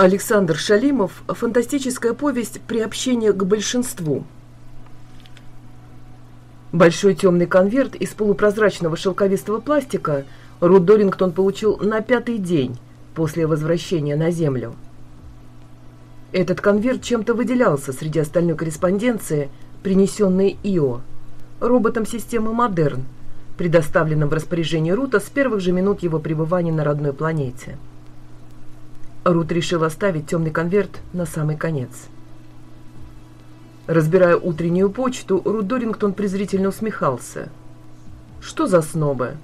Александр Шалимов «Фантастическая повесть «Приобщение к большинству». Большой темный конверт из полупрозрачного шелковистого пластика Рут Дорингтон получил на пятый день после возвращения на Землю. Этот конверт чем-то выделялся среди остальной корреспонденции, принесенной ИО, роботом системы «Модерн», предоставленным в распоряжение Рута с первых же минут его пребывания на родной планете. Рут решил оставить темный конверт на самый конец. Разбирая утреннюю почту, Рут Дорингтон презрительно усмехался. Что за снобы?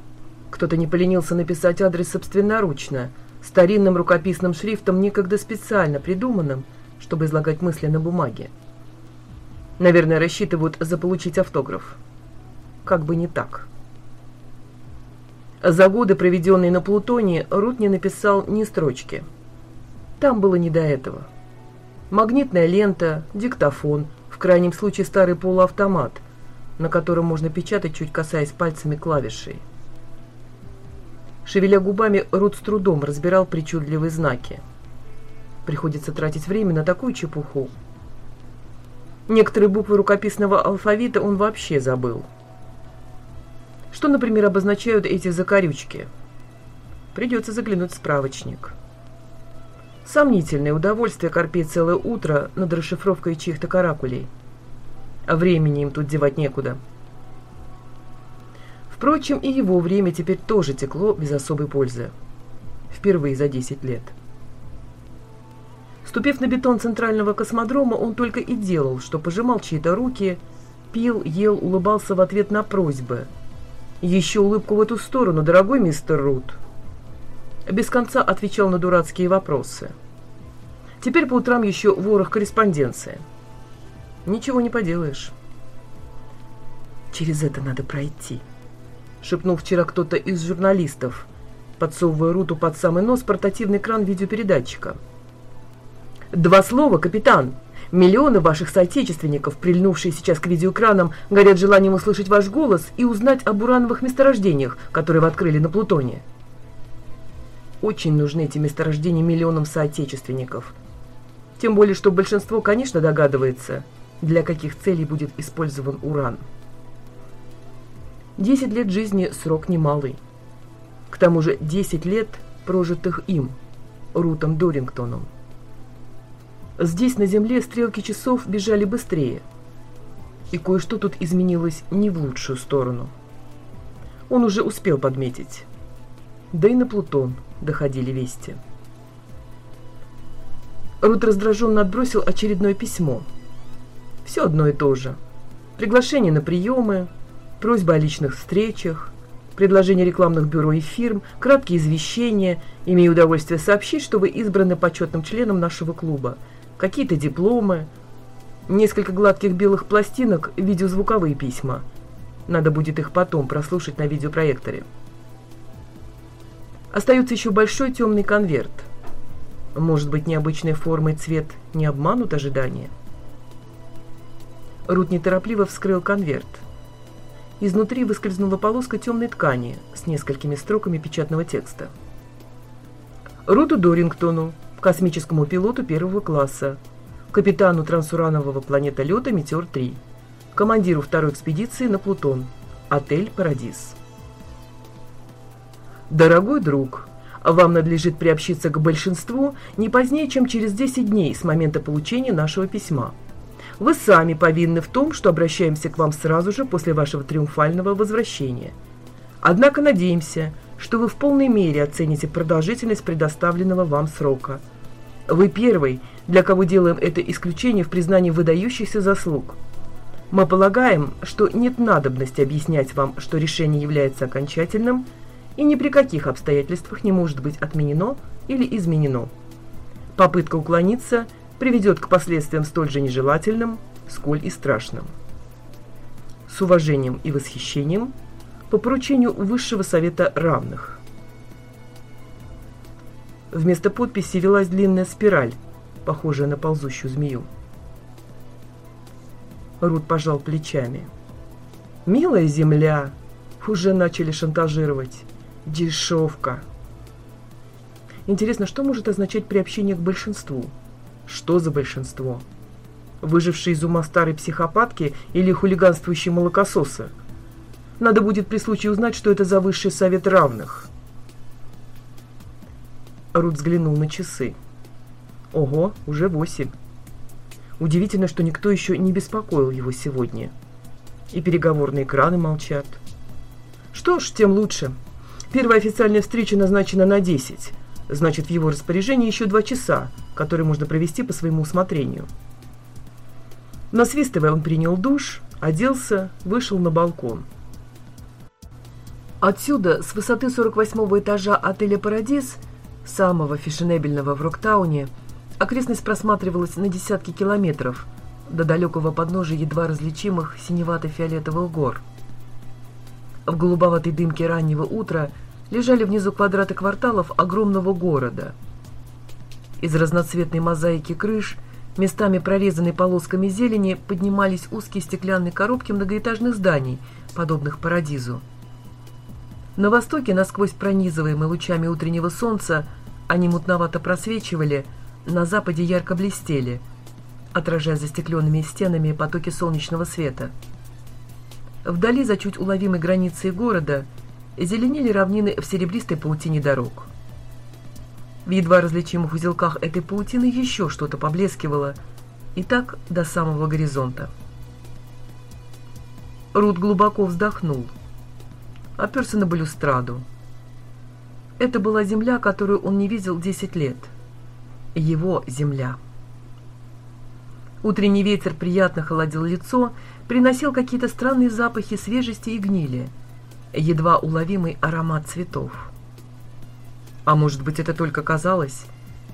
Кто-то не поленился написать адрес собственноручно, старинным рукописным шрифтом, некогда специально придуманным, чтобы излагать мысли на бумаге. Наверное, рассчитывают заполучить автограф. Как бы не так. За годы, проведенные на Плутоне, Рут не написал ни строчки – там было не до этого. Магнитная лента, диктофон, в крайнем случае старый полуавтомат, на котором можно печатать, чуть касаясь пальцами клавишей. Шевеля губами, Рут с трудом разбирал причудливые знаки. Приходится тратить время на такую чепуху. Некоторые буквы рукописного алфавита он вообще забыл. Что, например, обозначают эти закорючки? Придется заглянуть в справочник. Сомнительное удовольствие корпеть целое утро над расшифровкой чьих-то каракулей. А времени им тут девать некуда. Впрочем, и его время теперь тоже текло без особой пользы. Впервые за 10 лет. Ступив на бетон центрального космодрома, он только и делал, что пожимал чьи-то руки, пил, ел, улыбался в ответ на просьбы. Еще улыбку в эту сторону, дорогой мистер Рут без конца отвечал на дурацкие вопросы. Теперь по утрам еще ворох корреспонденции. Ничего не поделаешь. Через это надо пройти, шепнул вчера кто-то из журналистов, подсовывая Руту под самый нос портативный экран видеопередатчика. «Два слова, капитан!» Миллионы ваших соотечественников, прильнувшие сейчас к видеоэкранам, горят желанием услышать ваш голос и узнать об урановых месторождениях, которые вы открыли на Плутоне. Очень нужны эти месторождения миллионам соотечественников. Тем более, что большинство, конечно, догадывается, для каких целей будет использован уран. Десять лет жизни – срок немалый. К тому же десять лет, прожитых им, Рутом Дорингтоном. Здесь, на Земле, стрелки часов бежали быстрее. И кое-что тут изменилось не в лучшую сторону. Он уже успел подметить. Да и на Плутон – доходили вести. Рут раздраженно отбросил очередное письмо. Все одно и то же. Приглашение на приемы, просьба о личных встречах, предложение рекламных бюро и фирм, краткие извещения, имею удовольствие сообщить, что вы избраны почетным членом нашего клуба, какие-то дипломы, несколько гладких белых пластинок, видеозвуковые письма. Надо будет их потом прослушать на видеопроекторе. Остается еще большой темный конверт. Может быть, необычной формой цвет не обманут ожидания? Рут неторопливо вскрыл конверт. Изнутри выскользнула полоска темной ткани с несколькими строками печатного текста. Руту Дорингтону, космическому пилоту первого класса, капитану трансуранового планетолета «Метеор-3», командиру второй экспедиции на Плутон, отель «Парадис». Дорогой друг, вам надлежит приобщиться к большинству не позднее, чем через 10 дней с момента получения нашего письма. Вы сами повинны в том, что обращаемся к вам сразу же после вашего триумфального возвращения. Однако надеемся, что вы в полной мере оцените продолжительность предоставленного вам срока. Вы первый, для кого делаем это исключение в признании выдающихся заслуг. Мы полагаем, что нет надобности объяснять вам, что решение является окончательным – и ни при каких обстоятельствах не может быть отменено или изменено. Попытка уклониться приведет к последствиям столь же нежелательным, сколь и страшным. С уважением и восхищением по поручению Высшего Совета Равных. Вместо подписи велась длинная спираль, похожая на ползущую змею. Рут пожал плечами. «Милая земля!» Уже начали шантажировать. Дешевка. Интересно, что может означать приобщение к большинству? Что за большинство? Выжившие из ума старой психопатки или хулиганствующие молокососы? Надо будет при случае узнать, что это за высший совет равных. Рут взглянул на часы. Ого, уже восемь. Удивительно, что никто еще не беспокоил его сегодня. И переговорные экраны молчат. Что ж, тем лучше. Первая официальная встреча назначена на 10. Значит, в его распоряжении еще два часа, которые можно провести по своему усмотрению. Насвистывая, он принял душ, оделся, вышел на балкон. Отсюда, с высоты 48-го этажа отеля «Парадис», самого фешенебельного в Роктауне, окрестность просматривалась на десятки километров до далекого подножия едва различимых синевато-фиолетовых гор. В голубоватой дымке раннего утра лежали внизу квадраты кварталов огромного города. Из разноцветной мозаики крыш, местами прорезанной полосками зелени, поднимались узкие стеклянные коробки многоэтажных зданий, подобных Парадизу. На востоке, насквозь пронизываемые лучами утреннего солнца, они мутновато просвечивали, на западе ярко блестели, отражая застекленными стенами потоки солнечного света. Вдали, за чуть уловимой границей города, зеленели равнины в серебристой паутине дорог. В едва различимых узелках этой паутины еще что-то поблескивало, и так до самого горизонта. Рут глубоко вздохнул – оперся на балюстраду. Это была земля, которую он не видел десять лет. Его земля. Утренний ветер приятно холодил лицо, приносил какие-то странные запахи свежести и гнили, едва уловимый аромат цветов. А может быть, это только казалось?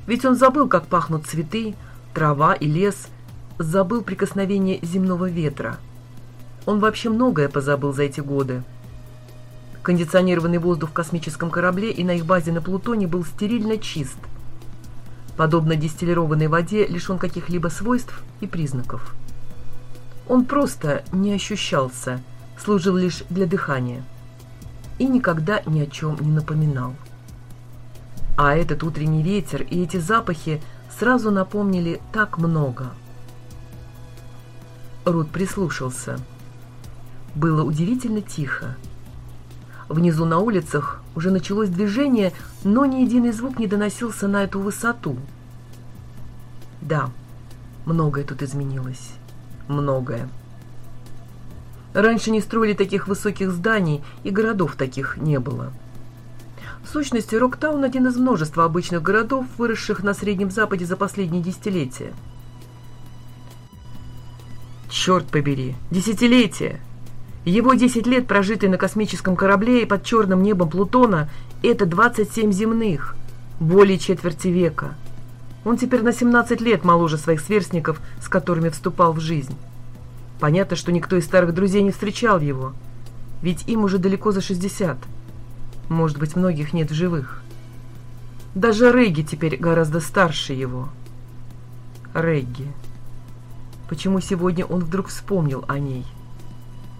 Ведь он забыл, как пахнут цветы, трава и лес, забыл прикосновение земного ветра. Он вообще многое позабыл за эти годы. Кондиционированный воздух в космическом корабле и на их базе на Плутоне был стерильно чист. Подобно дистиллированной воде, лишен каких-либо свойств и признаков. Он просто не ощущался, служил лишь для дыхания. И никогда ни о чем не напоминал. А этот утренний ветер и эти запахи сразу напомнили так много. Рут прислушался. Было удивительно тихо. Внизу на улицах уже началось движение, но ни единый звук не доносился на эту высоту. Да, многое тут изменилось. Многое. Раньше не строили таких высоких зданий, и городов таких не было. В сущности, Роктаун – один из множества обычных городов, выросших на Среднем Западе за последние десятилетия. Черт побери, десятилетия! Его 10 лет, прожитые на космическом корабле и под черным небом Плутона, это 27 земных, более четверти века. Он теперь на 17 лет моложе своих сверстников, с которыми вступал в жизнь. Понятно, что никто из старых друзей не встречал его, ведь им уже далеко за 60. Может быть, многих нет в живых. Даже Регги теперь гораздо старше его. Регги. Почему сегодня он вдруг вспомнил о ней?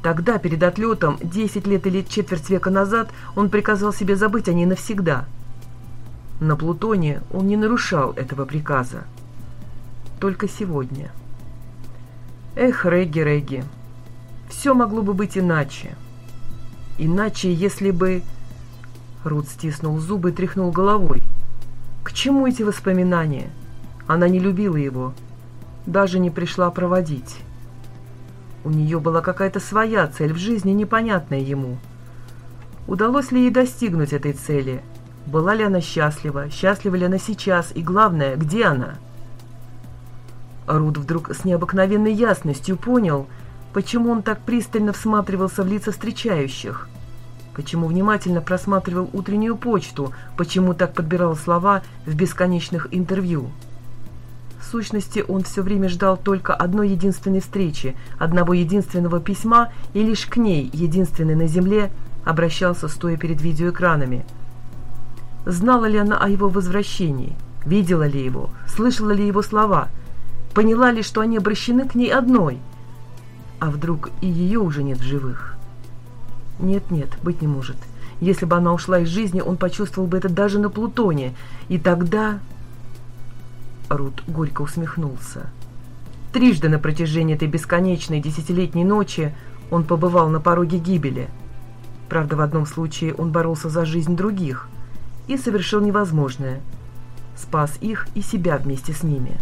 Тогда, перед отлетом, 10 лет или четверть века назад, он приказал себе забыть о ней навсегда. На Плутоне он не нарушал этого приказа. Только сегодня. Эх, Регги, Регги, все могло бы быть иначе. Иначе, если бы... Рут стиснул зубы и тряхнул головой. К чему эти воспоминания? Она не любила его, даже не пришла проводить. У нее была какая-то своя цель в жизни, непонятная ему. Удалось ли ей достигнуть этой цели? Была ли она счастлива? Счастлива ли она сейчас? И главное, где она? Руд вдруг с необыкновенной ясностью понял, почему он так пристально всматривался в лица встречающих, почему внимательно просматривал утреннюю почту, почему так подбирал слова в бесконечных интервью сущности, он все время ждал только одной единственной встречи, одного единственного письма, и лишь к ней, единственной на земле, обращался, стоя перед видеоэкранами. Знала ли она о его возвращении? Видела ли его? Слышала ли его слова? Поняла ли, что они обращены к ней одной? А вдруг и ее уже нет в живых? Нет-нет, быть не может. Если бы она ушла из жизни, он почувствовал бы это даже на Плутоне. И тогда... Рут горько усмехнулся. Трижды на протяжении этой бесконечной десятилетней ночи он побывал на пороге гибели. Правда, в одном случае он боролся за жизнь других и совершил невозможное. Спас их и себя вместе с ними.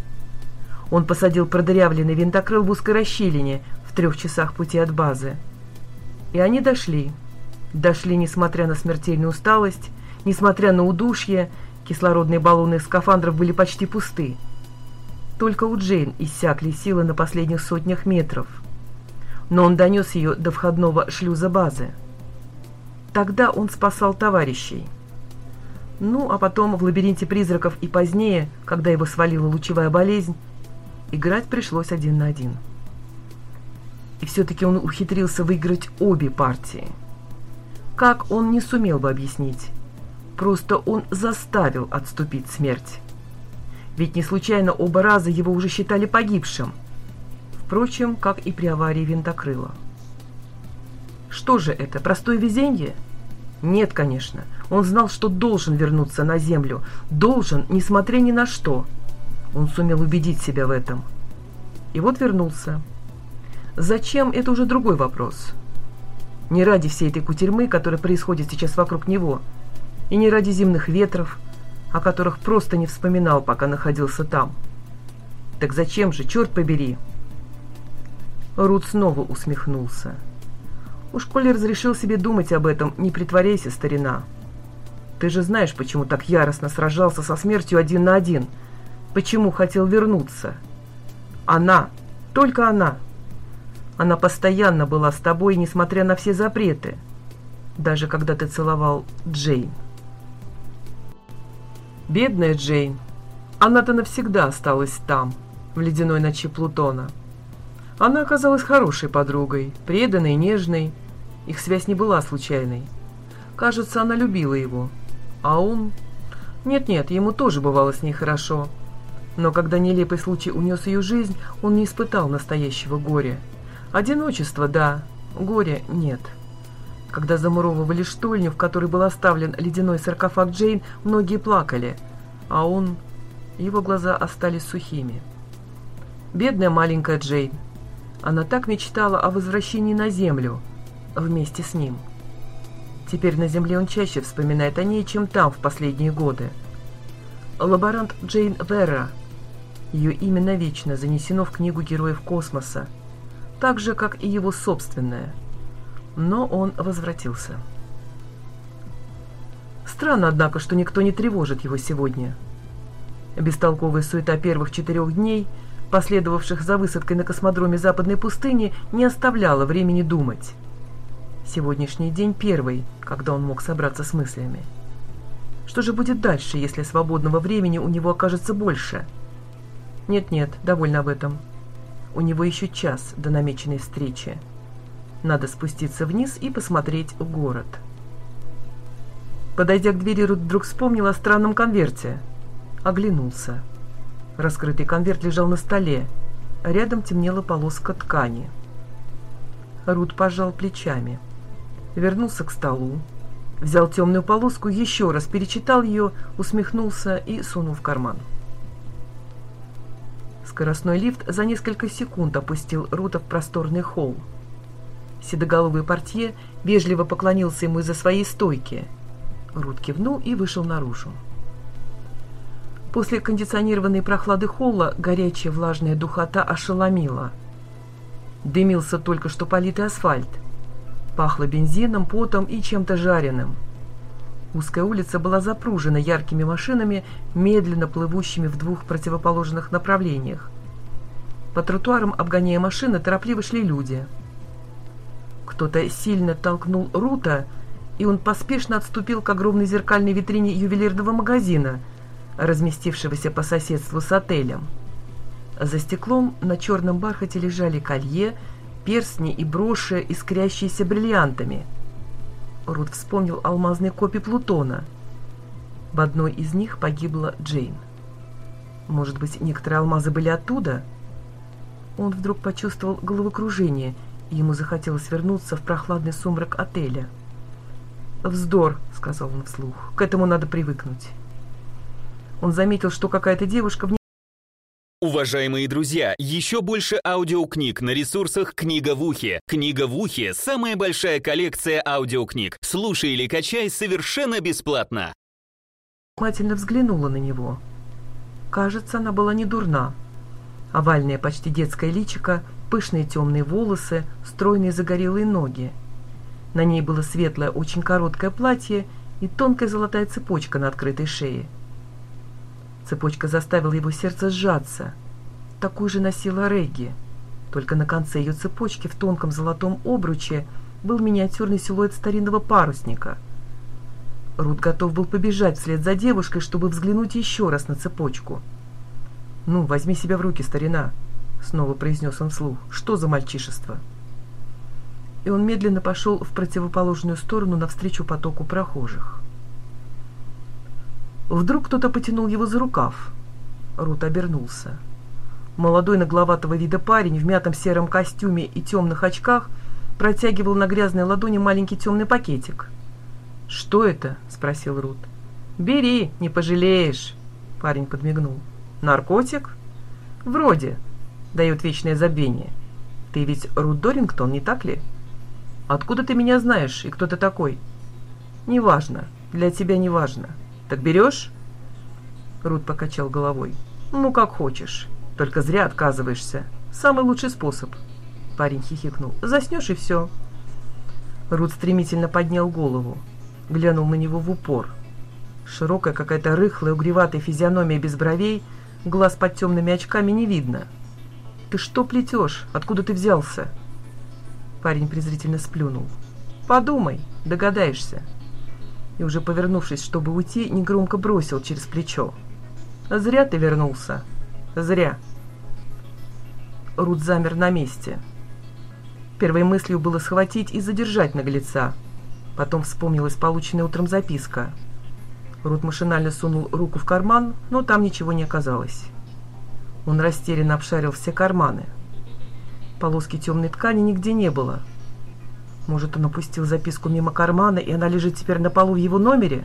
Он посадил продырявленный винтокрыл в узкой расщелине в трех часах пути от базы. И они дошли. Дошли, несмотря на смертельную усталость, несмотря на удушье, кислородные баллоны скафандров были почти пусты. Только у Джейн иссякли силы на последних сотнях метров. Но он донес ее до входного шлюза базы. Тогда он спасал товарищей. Ну, а потом в лабиринте призраков и позднее, когда его свалила лучевая болезнь, играть пришлось один на один. И все-таки он ухитрился выиграть обе партии. Как он не сумел бы объяснить. Просто он заставил отступить смерть. Ведь не случайно оба раза его уже считали погибшим. Впрочем, как и при аварии винтокрыла. Что же это, простое везенье? Нет, конечно. Он знал, что должен вернуться на землю. Должен, несмотря ни на что. Он сумел убедить себя в этом. И вот вернулся. Зачем, это уже другой вопрос. Не ради всей этой кутерьмы, которая происходит сейчас вокруг него, и не ради зимних ветров, о которых просто не вспоминал, пока находился там. Так зачем же, черт побери? Рут снова усмехнулся. Уж коли разрешил себе думать об этом, не притворяйся, старина. Ты же знаешь, почему так яростно сражался со смертью один на один. Почему хотел вернуться. Она, только она — она постоянно была с тобой, несмотря на все запреты, даже когда ты целовал Джейн. Бедная Джейн. Она-то навсегда осталась там, в ледяной ночи Плутона. Она оказалась хорошей подругой, преданной, нежной. Их связь не была случайной. Кажется, она любила его. А он... Нет-нет, ему тоже бывало с ней хорошо. Но когда нелепый случай унес ее жизнь, он не испытал настоящего горя. Одиночество, да, горя нет. Когда замуровывали штольню, в которой был оставлен ледяной саркофаг Джейн, многие плакали, а он... Его глаза остались сухими. Бедная маленькая Джейн. Она так мечтала о возвращении на землю вместе с ним. Теперь на земле он чаще вспоминает о ней, чем там в последние годы. Лаборант Джейн Верра. Ее имя навечно занесено в книгу героев космоса – так же, как и его собственное. Но он возвратился. Странно, однако, что никто не тревожит его сегодня. Бестолковая суета первых четырех дней, последовавших за высадкой на космодроме Западной пустыни, не оставляла времени думать. Сегодняшний день первый, когда он мог собраться с мыслями. Что же будет дальше, если свободного времени у него окажется больше? Нет-нет, довольно об этом. У него еще час до намеченной встречи. Надо спуститься вниз и посмотреть город. Подойдя к двери, Рут вдруг вспомнил о странном конверте. Оглянулся. Раскрытый конверт лежал на столе. Рядом темнела полоска ткани. Рут пожал плечами. Вернулся к столу. Взял темную полоску, еще раз перечитал ее, усмехнулся и сунул в карман. Скоростной лифт за несколько секунд опустил Рута в просторный холл. Седоголовый портье вежливо поклонился ему из-за своей стойки. Рут кивнул и вышел наружу. После кондиционированной прохлады холла горячая влажная духота ошеломила. Дымился только что политый асфальт. Пахло бензином, потом и чем-то жареным. Узкая улица была запружена яркими машинами, медленно плывущими в двух противоположных направлениях. По тротуарам, обгоняя машины, торопливо шли люди. Кто-то сильно толкнул Рута, и он поспешно отступил к огромной зеркальной витрине ювелирного магазина, разместившегося по соседству с отелем. За стеклом на черном бархате лежали колье, перстни и броши, искрящиеся бриллиантами – Рут вспомнил алмазные копии Плутона. В одной из них погибла Джейн. Может быть, некоторые алмазы были оттуда? Он вдруг почувствовал головокружение, и ему захотелось вернуться в прохладный сумрак отеля. «Вздор», — сказал он вслух, — «к этому надо привыкнуть». Он заметил, что какая-то девушка в Уважаемые друзья, еще больше аудиокниг на ресурсах «Книга в ухе». «Книга в ухе» — самая большая коллекция аудиокниг. Слушай или качай совершенно бесплатно. Внимательно взглянула на него. Кажется, она была не дурна. Овальное, почти детское личико, пышные темные волосы, стройные загорелые ноги. На ней было светлое, очень короткое платье и тонкая золотая цепочка на открытой шее. Цепочка заставила его сердце сжаться. Такую же носила Регги. Только на конце ее цепочки в тонком золотом обруче был миниатюрный силуэт старинного парусника. Рут готов был побежать вслед за девушкой, чтобы взглянуть еще раз на цепочку. «Ну, возьми себя в руки, старина», — снова произнес он вслух. «Что за мальчишество?» И он медленно пошел в противоположную сторону навстречу потоку прохожих. Вдруг кто-то потянул его за рукав. Рут обернулся. Молодой нагловатого вида парень в мятом сером костюме и темных очках протягивал на грязной ладони маленький темный пакетик. «Что это?» — спросил Рут. «Бери, не пожалеешь», — парень подмигнул. «Наркотик?» «Вроде», — дает вечное забвение. «Ты ведь Рут Дорингтон, не так ли?» «Откуда ты меня знаешь и кто ты такой?» «Неважно, для тебя неважно. «Так берешь?» Рут покачал головой. «Ну, как хочешь. Только зря отказываешься. Самый лучший способ». Парень хихикнул. «Заснешь и все». Рут стремительно поднял голову. Глянул на него в упор. Широкая какая-то рыхлая, угреватая физиономия без бровей, глаз под темными очками не видно. «Ты что плетешь? Откуда ты взялся?» Парень презрительно сплюнул. «Подумай, догадаешься» и, уже повернувшись, чтобы уйти, негромко бросил через плечо. «Зря ты вернулся. Зря». Рут замер на месте. Первой мыслью было схватить и задержать наглеца. Потом вспомнилась полученная утром записка. Рут машинально сунул руку в карман, но там ничего не оказалось. Он растерянно обшарил все карманы. Полоски темной ткани нигде не было. Может, он опустил записку мимо кармана, и она лежит теперь на полу в его номере?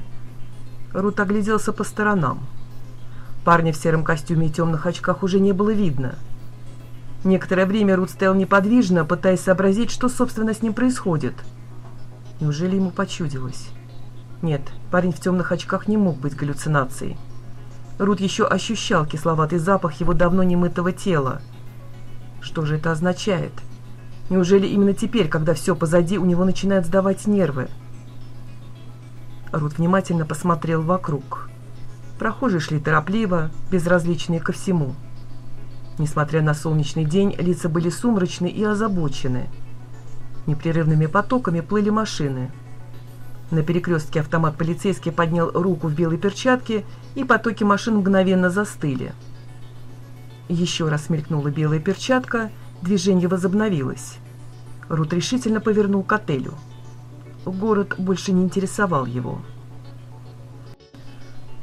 Рут огляделся по сторонам. Парня в сером костюме и темных очках уже не было видно. Некоторое время Рут стоял неподвижно, пытаясь сообразить, что, собственно, с ним происходит. Неужели ему почудилось? Нет, парень в темных очках не мог быть галлюцинацией. Рут еще ощущал кисловатый запах его давно немытого тела. Что же это означает? — Неужели именно теперь, когда все позади, у него начинают сдавать нервы? Рут внимательно посмотрел вокруг. Прохожие шли торопливо, безразличные ко всему. Несмотря на солнечный день, лица были сумрачны и озабочены. Непрерывными потоками плыли машины. На перекрестке автомат полицейский поднял руку в белой перчатке, и потоки машин мгновенно застыли. Еще раз мелькнула белая перчатка — Движение возобновилось. Рут решительно повернул к отелю. Город больше не интересовал его.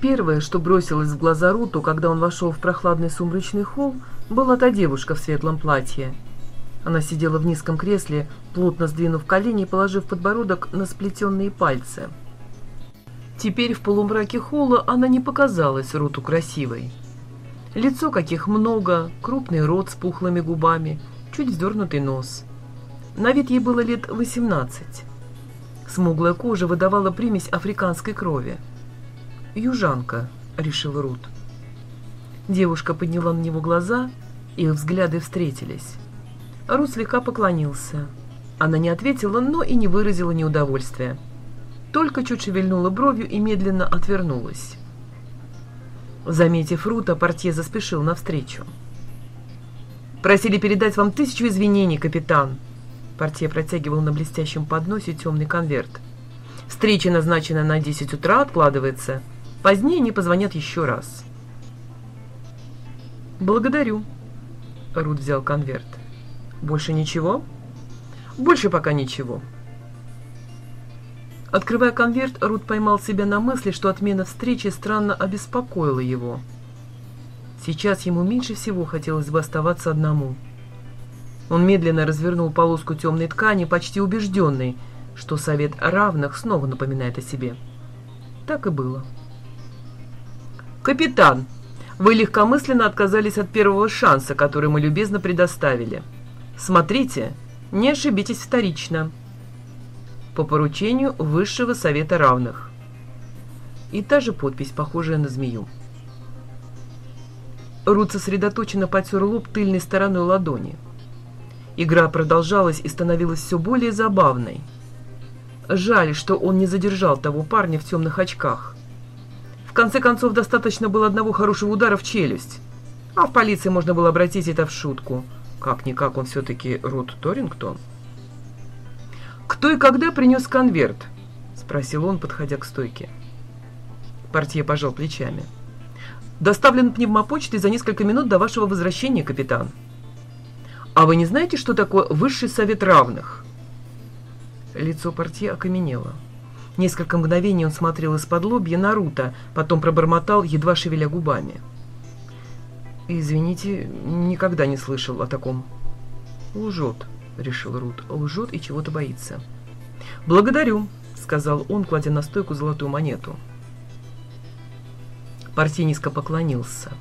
Первое, что бросилось в глаза Руту, когда он вошел в прохладный сумрачный холл, была та девушка в светлом платье. Она сидела в низком кресле, плотно сдвинув колени и положив подбородок на сплетенные пальцы. Теперь в полумраке холла она не показалась Руту красивой. Лицо каких много, крупный рот с пухлыми губами, чуть вздернутый нос. На вид ей было лет 18. Смуглая кожа выдавала примесь африканской крови. «Южанка», — решил Рут. Девушка подняла на него глаза, их взгляды встретились. Рут слегка поклонился. Она не ответила, но и не выразила неудовольствия. Только чуть шевельнула бровью и медленно отвернулась. Заметив Рута, портье заспешил навстречу. «Просили передать вам тысячу извинений, капитан!» Портье протягивал на блестящем подносе темный конверт. «Встреча, назначена на 10 утра, откладывается. Позднее не позвонят еще раз». «Благодарю». Рут взял конверт. «Больше ничего?» «Больше пока ничего». Открывая конверт, Рут поймал себя на мысли, что отмена встречи странно обеспокоила его. Сейчас ему меньше всего хотелось бы оставаться одному. Он медленно развернул полоску темной ткани, почти убежденный. что совет равных снова напоминает о себе. Так и было. «Капитан, вы легкомысленно отказались от первого шанса, который мы любезно предоставили. Смотрите, не ошибитесь вторично. По поручению Высшего Совета Равных». И та же подпись, похожая на змею. Рут сосредоточенно потер лоб тыльной стороной ладони. Игра продолжалась и становилась все более забавной. Жаль, что он не задержал того парня в темных очках. В конце концов, достаточно было одного хорошего удара в челюсть. А в полиции можно было обратить это в шутку. Как-никак он все-таки Рут Торингтон. «Кто и когда принес конверт?» — спросил он, подходя к стойке. Портье пожал плечами. — Доставлен пневмопочтой за несколько минут до вашего возвращения, капитан. А вы не знаете, что такое высший совет равных? Лицо портье окаменело. Несколько мгновений он смотрел из-под лобья Наруто, потом пробормотал, едва шевеля губами. «Извините, никогда не слышал о таком». «Лжет», — решил Рут, — «лжет и чего-то боится». «Благодарю», — сказал он, кладя на стойку золотую монету. Партий низко поклонился.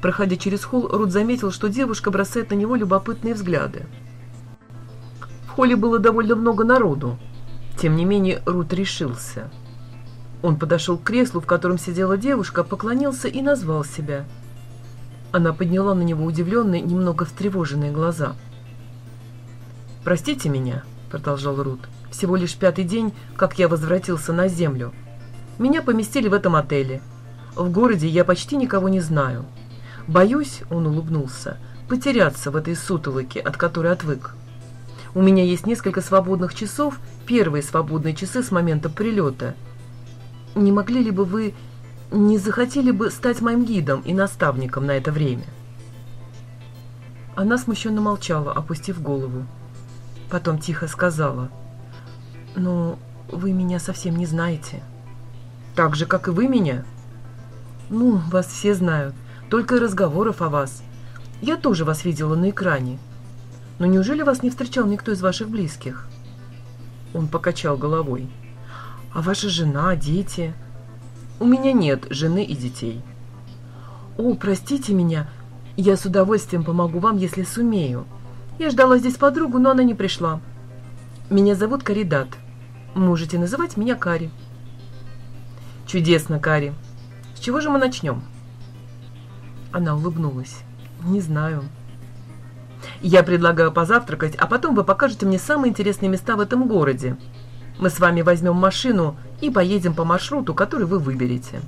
Проходя через холл, Рут заметил, что девушка бросает на него любопытные взгляды. В холле было довольно много народу. Тем не менее, Рут решился. Он подошел к креслу, в котором сидела девушка, поклонился и назвал себя. Она подняла на него удивленные, немного встревоженные глаза. «Простите меня», — продолжал Рут, — «всего лишь пятый день, как я возвратился на землю». Меня поместили в этом отеле. В городе я почти никого не знаю. Боюсь, он улыбнулся, потеряться в этой сутолоке, от которой отвык. У меня есть несколько свободных часов, первые свободные часы с момента прилета. Не могли ли бы вы, не захотели бы стать моим гидом и наставником на это время? Она смущенно молчала, опустив голову. Потом тихо сказала, «Ну, вы меня совсем не знаете». Так же, как и вы меня? Ну, вас все знают. Только разговоров о вас. Я тоже вас видела на экране. Но неужели вас не встречал никто из ваших близких? Он покачал головой. А ваша жена, дети? У меня нет жены и детей. О, простите меня. Я с удовольствием помогу вам, если сумею. Я ждала здесь подругу, но она не пришла. Меня зовут Каридат. Можете называть меня Кари. Чудесно, Кари. С чего же мы начнем? Она улыбнулась. Не знаю. Я предлагаю позавтракать, а потом вы покажете мне самые интересные места в этом городе. Мы с вами возьмем машину и поедем по маршруту, который вы выберете.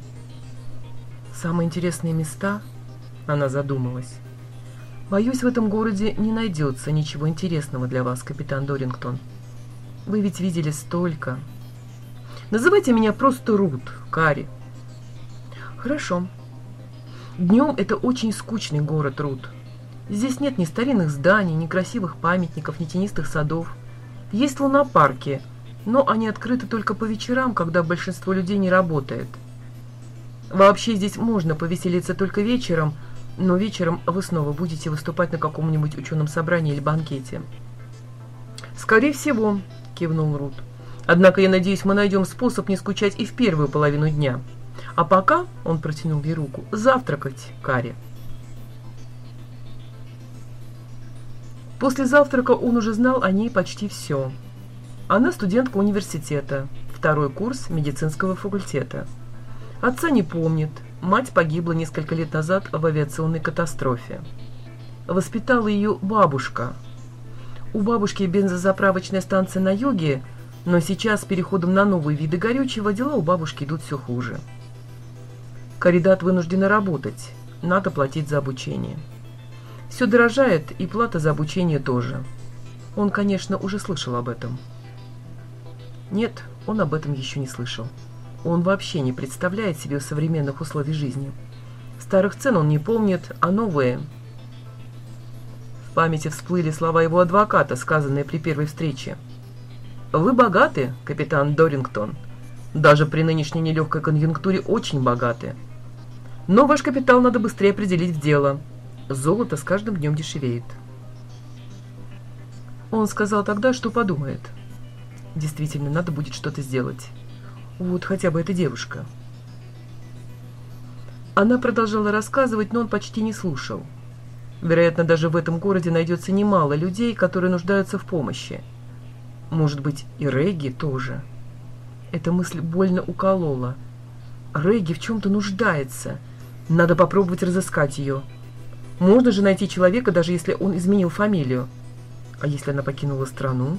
Самые интересные места? Она задумалась. Боюсь, в этом городе не найдется ничего интересного для вас, капитан Дорингтон. Вы ведь видели столько. Называйте меня просто Рут, Кари. Хорошо. Днем это очень скучный город, Рут. Здесь нет ни старинных зданий, ни красивых памятников, ни тенистых садов. Есть лунопарки, но они открыты только по вечерам, когда большинство людей не работает. Вообще здесь можно повеселиться только вечером, но вечером вы снова будете выступать на каком-нибудь ученом собрании или банкете. «Скорее всего», — кивнул Рут. Однако, я надеюсь, мы найдем способ не скучать и в первую половину дня. А пока, он протянул ей руку, завтракать, Кари. После завтрака он уже знал о ней почти все. Она студентка университета, второй курс медицинского факультета. Отца не помнит, мать погибла несколько лет назад в авиационной катастрофе. Воспитала ее бабушка. У бабушки бензозаправочная станция на юге – но сейчас с переходом на новые виды горючего дела у бабушки идут все хуже. Каридат вынуждена работать, надо платить за обучение. Все дорожает, и плата за обучение тоже. Он, конечно, уже слышал об этом. Нет, он об этом еще не слышал. Он вообще не представляет себе современных условий жизни. Старых цен он не помнит, а новые... В памяти всплыли слова его адвоката, сказанные при первой встрече. Вы богаты, капитан Дорингтон. Даже при нынешней нелегкой конъюнктуре очень богаты. Но ваш капитал надо быстрее определить в дело. Золото с каждым днем дешевеет. Он сказал тогда, что подумает. Действительно, надо будет что-то сделать. Вот хотя бы эта девушка. Она продолжала рассказывать, но он почти не слушал. Вероятно, даже в этом городе найдется немало людей, которые нуждаются в помощи. Может быть, и Регги тоже. Эта мысль больно уколола. Регги в чем-то нуждается. Надо попробовать разыскать ее. Можно же найти человека, даже если он изменил фамилию. А если она покинула страну?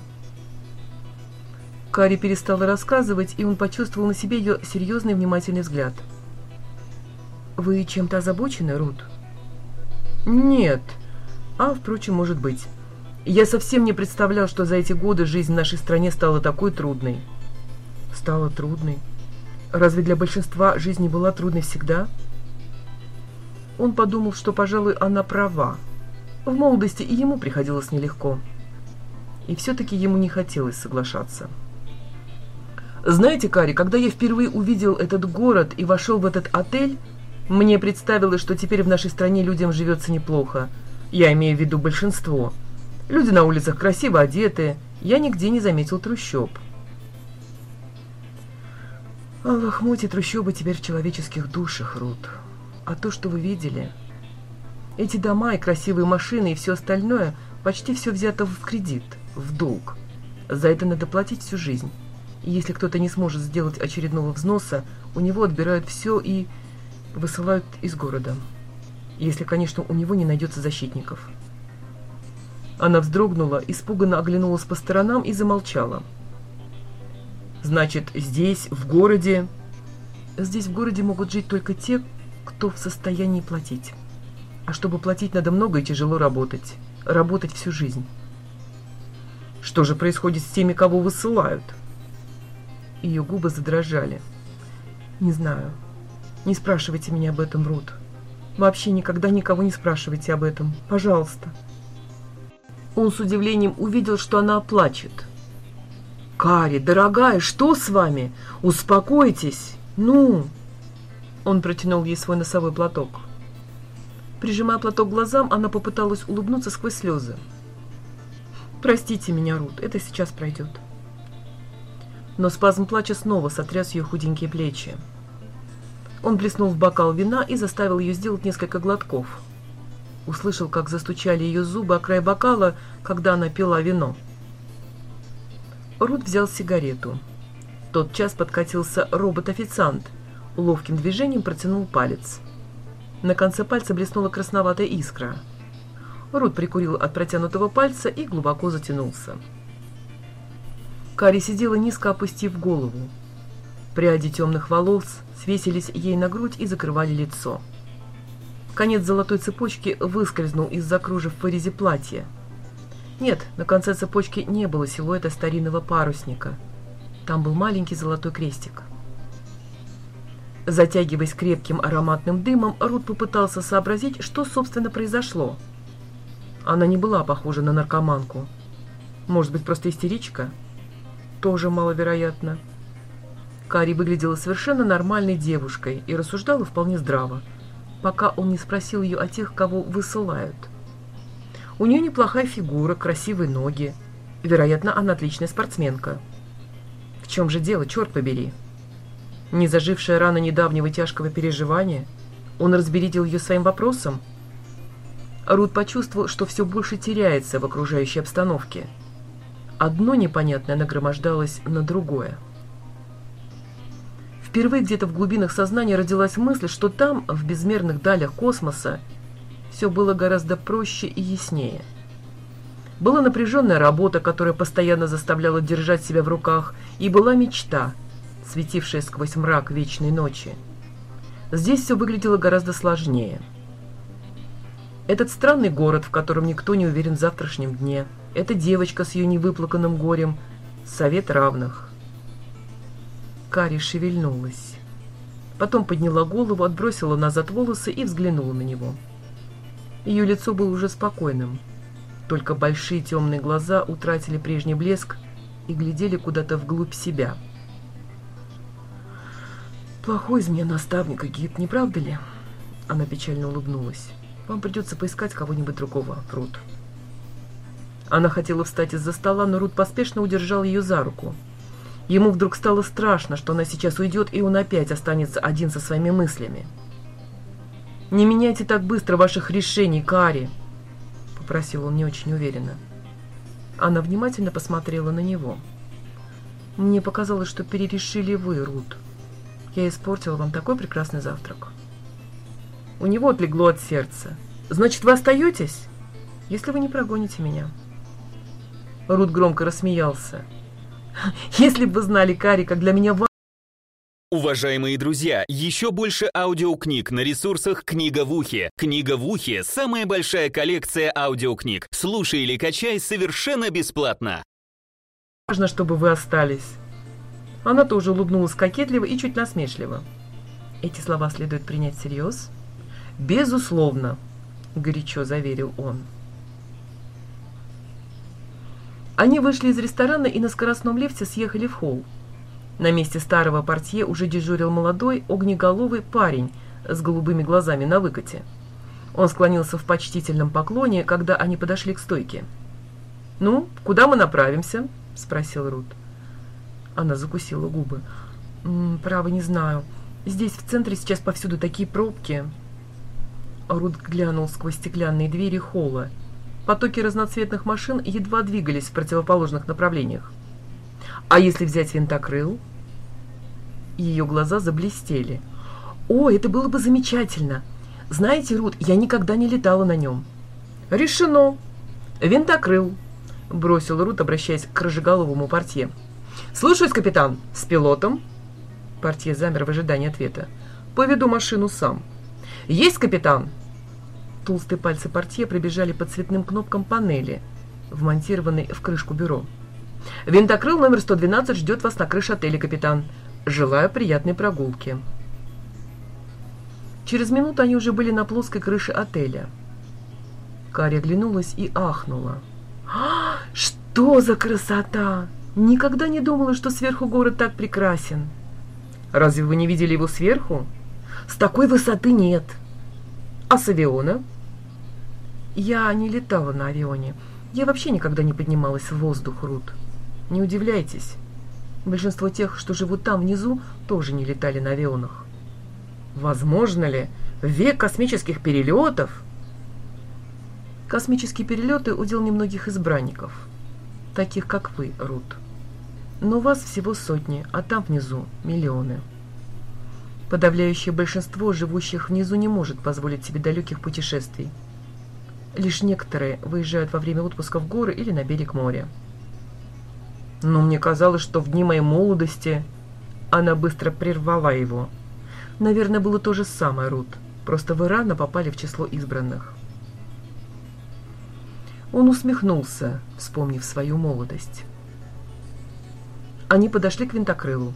Кари перестала рассказывать, и он почувствовал на себе ее серьезный внимательный взгляд. «Вы чем-то озабочены, Рут?» «Нет. А, впрочем, может быть. Я совсем не представлял, что за эти годы жизнь в нашей стране стала такой трудной». «Стала трудной? Разве для большинства жизнь не была трудной всегда?» Он подумал, что, пожалуй, она права. В молодости и ему приходилось нелегко. И все-таки ему не хотелось соглашаться. Знаете, Кари, когда я впервые увидел этот город и вошел в этот отель, мне представилось, что теперь в нашей стране людям живется неплохо. Я имею в виду большинство. Люди на улицах красиво одеты, я нигде не заметил трущоб. А лохмотья трущобы теперь в человеческих душах, Рут. А то, что вы видели... Эти дома и красивые машины и все остальное, почти все взято в кредит, в долг. За это надо платить всю жизнь. И если кто-то не сможет сделать очередного взноса, у него отбирают все и высылают из города. Если, конечно, у него не найдется защитников. Она вздрогнула, испуганно оглянулась по сторонам и замолчала. «Значит, здесь, в городе...» «Здесь, в городе, могут жить только те, кто в состоянии платить. А чтобы платить, надо много и тяжело работать. Работать всю жизнь». «Что же происходит с теми, кого высылают?» Ее губы задрожали. «Не знаю. Не спрашивайте меня об этом, Рут. Вообще никогда никого не спрашивайте об этом. Пожалуйста». Он с удивлением увидел, что она плачет. «Кари, дорогая, что с вами? Успокойтесь! Ну!» Он протянул ей свой носовой платок. Прижимая платок к глазам, она попыталась улыбнуться сквозь слезы. «Простите меня, Рут, это сейчас пройдет» но спазм плача снова сотряс ее худенькие плечи. Он плеснул в бокал вина и заставил ее сделать несколько глотков. Услышал, как застучали ее зубы о край бокала, когда она пила вино. Рут взял сигарету. Тот час подкатился робот-официант. Ловким движением протянул палец. На конце пальца блеснула красноватая искра. Рут прикурил от протянутого пальца и глубоко затянулся. Кари сидела низко опустив голову. Пряди темных волос свесились ей на грудь и закрывали лицо. Конец золотой цепочки выскользнул из-за кружев в вырезе платья. Нет, на конце цепочки не было силуэта старинного парусника. Там был маленький золотой крестик. Затягиваясь крепким ароматным дымом, Рут попытался сообразить, что, собственно, произошло. Она не была похожа на наркоманку. Может быть, просто истеричка? — тоже маловероятно. Кари выглядела совершенно нормальной девушкой и рассуждала вполне здраво, пока он не спросил ее о тех, кого высылают. У нее неплохая фигура, красивые ноги. Вероятно, она отличная спортсменка. В чем же дело, черт побери? Не зажившая рана недавнего тяжкого переживания? Он разбередил ее своим вопросом? Рут почувствовал, что все больше теряется в окружающей обстановке – Одно непонятное нагромождалось на другое. Впервые где-то в глубинах сознания родилась мысль, что там, в безмерных далях космоса, все было гораздо проще и яснее. Была напряженная работа, которая постоянно заставляла держать себя в руках, и была мечта, светившая сквозь мрак вечной ночи. Здесь все выглядело гораздо сложнее. Этот странный город, в котором никто не уверен в завтрашнем дне – эта девочка с ее невыплаканным горем. Совет равных. Кари шевельнулась. Потом подняла голову, отбросила назад волосы и взглянула на него. Ее лицо было уже спокойным. Только большие темные глаза утратили прежний блеск и глядели куда-то вглубь себя. «Плохой из меня наставник гид, не правда ли?» Она печально улыбнулась. «Вам придется поискать кого-нибудь другого, Рут». Она хотела встать из-за стола, но Рут поспешно удержал ее за руку. Ему вдруг стало страшно, что она сейчас уйдет, и он опять останется один со своими мыслями. «Не меняйте так быстро ваших решений, Кари!» — попросил он не очень уверенно. Она внимательно посмотрела на него. «Мне показалось, что перерешили вы, Рут. Я испортила вам такой прекрасный завтрак». У него отлегло от сердца. «Значит, вы остаетесь, если вы не прогоните меня?» Рут громко рассмеялся. «Если бы вы знали, Кари, как для меня важно...» Уважаемые друзья, еще больше аудиокниг на ресурсах «Книга в ухе». «Книга в ухе» — самая большая коллекция аудиокниг. Слушай или качай совершенно бесплатно. Важно, чтобы вы остались. Она тоже улыбнулась кокетливо и чуть насмешливо. Эти слова следует принять всерьез? Безусловно, горячо заверил он. Они вышли из ресторана и на скоростном лифте съехали в холл. На месте старого портье уже дежурил молодой, огнеголовый парень с голубыми глазами на выкате. Он склонился в почтительном поклоне, когда они подошли к стойке. «Ну, куда мы направимся?» — спросил Рут. Она закусила губы. «М -м, «Право, не знаю. Здесь, в центре, сейчас повсюду такие пробки». Рут глянул сквозь стеклянные двери холла. Потоки разноцветных машин едва двигались в противоположных направлениях. А если взять винтокрыл? Ее глаза заблестели. О, это было бы замечательно. Знаете, Рут, я никогда не летала на нем. Решено. Винтокрыл, бросил Рут, обращаясь к рыжеголовому портье. Слушаюсь, капитан. С пилотом? Портье замер в ожидании ответа. Поведу машину сам. Есть, капитан. Толстые пальцы портье пробежали по цветным кнопкам панели, вмонтированной в крышку бюро. «Винтокрыл номер 112 ждет вас на крыше отеля, капитан. Желаю приятной прогулки». Через минуту они уже были на плоской крыше отеля. Каря оглянулась и ахнула. «А, «Что за красота! Никогда не думала, что сверху город так прекрасен!» «Разве вы не видели его сверху?» «С такой высоты нет!» «А с авиона?» Я не летала на авионе. Я вообще никогда не поднималась в воздух, Рут. Не удивляйтесь. Большинство тех, что живут там внизу, тоже не летали на авионах. Возможно ли век космических перелетов? Космические перелеты – удел немногих избранников, таких как вы, Рут. Но вас всего сотни, а там внизу миллионы. Подавляющее большинство живущих внизу не может позволить себе далеких путешествий. Лишь некоторые выезжают во время отпуска в горы или на берег моря. Но мне казалось, что в дни моей молодости она быстро прервала его. Наверное, было то же самое, Рут. Просто вы рано попали в число избранных. Он усмехнулся, вспомнив свою молодость. Они подошли к винтокрылу.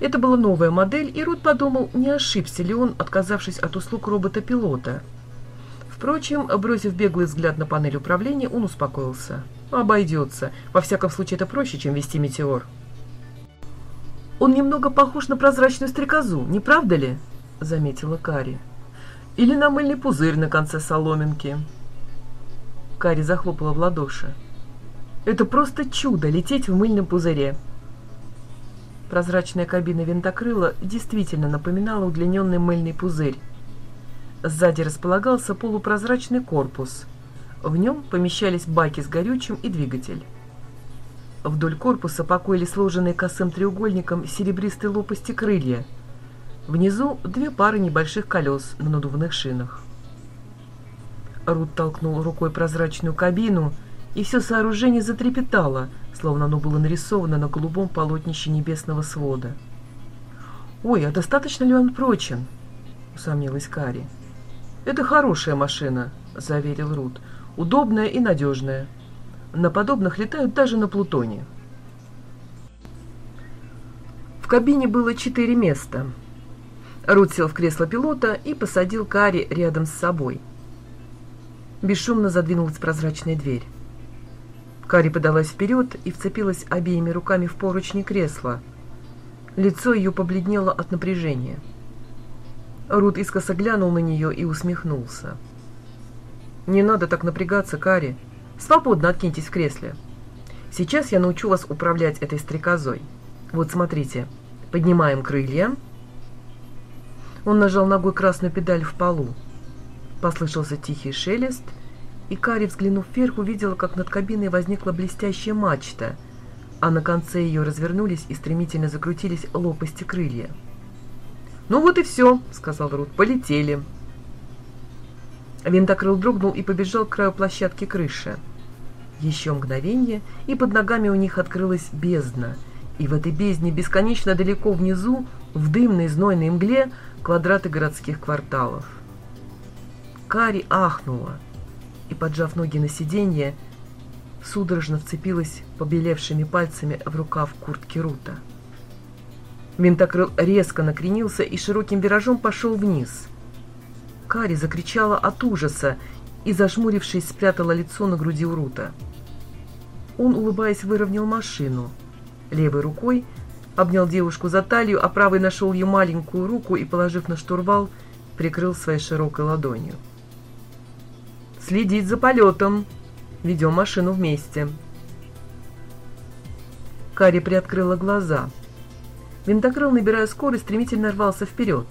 Это была новая модель, и Рут подумал, не ошибся ли он, отказавшись от услуг робота-пилота – Впрочем, бросив беглый взгляд на панель управления, он успокоился. Обойдется. Во всяком случае, это проще, чем вести метеор. «Он немного похож на прозрачную стрекозу, не правда ли?» — заметила Кари. «Или на мыльный пузырь на конце соломинки». Кари захлопала в ладоши. «Это просто чудо — лететь в мыльном пузыре!» Прозрачная кабина винтокрыла действительно напоминала удлиненный мыльный пузырь. Сзади располагался полупрозрачный корпус. В нем помещались баки с горючим и двигатель. Вдоль корпуса покоили сложенные косым треугольником серебристые лопасти крылья. Внизу две пары небольших колес на надувных шинах. Рут толкнул рукой прозрачную кабину, и все сооружение затрепетало, словно оно было нарисовано на голубом полотнище небесного свода. «Ой, а достаточно ли он прочен?» — усомнилась Кари. «Это хорошая машина», — заверил Рут. «Удобная и надежная. На подобных летают даже на Плутоне». В кабине было четыре места. Рут сел в кресло пилота и посадил Кари рядом с собой. Бесшумно задвинулась прозрачная дверь. Кари подалась вперед и вцепилась обеими руками в поручни кресла. Лицо ее побледнело от напряжения. Рут искоса глянул на нее и усмехнулся. «Не надо так напрягаться, Кари. Свободно откиньтесь в кресле. Сейчас я научу вас управлять этой стрекозой. Вот смотрите. Поднимаем крылья. Он нажал ногой красную педаль в полу. Послышался тихий шелест, и Кари, взглянув вверх, увидела, как над кабиной возникла блестящая мачта, а на конце ее развернулись и стремительно закрутились лопасти крылья. «Ну вот и все», — сказал Рут, — «полетели». Винтокрыл дрогнул и побежал к краю площадки крыши. Еще мгновение, и под ногами у них открылась бездна, и в этой бездне бесконечно далеко внизу, в дымной знойной мгле, квадраты городских кварталов. Кари ахнула и, поджав ноги на сиденье, судорожно вцепилась побелевшими пальцами в рукав куртки Рута. Винтокрыл резко накренился и широким виражом пошел вниз. Кари закричала от ужаса и, зажмурившись, спрятала лицо на груди у. Он, улыбаясь, выровнял машину. Левой рукой обнял девушку за талию, а правой нашел ее маленькую руку и, положив на штурвал, прикрыл своей широкой ладонью. «Следить за полетом. Ведем машину вместе». Кари приоткрыла глаза. Винтокрыл, набирая скорость, стремительно рвался вперед.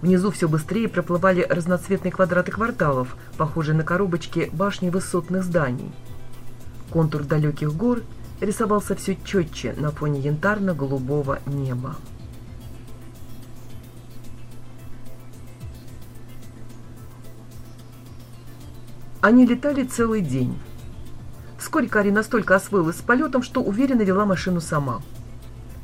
Внизу все быстрее проплывали разноцветные квадраты кварталов, похожие на коробочки башни высотных зданий. Контур далеких гор рисовался все четче на фоне янтарно-голубого неба. Они летали целый день. Вскоре Кари настолько освоилась с полетом, что уверенно вела машину сама.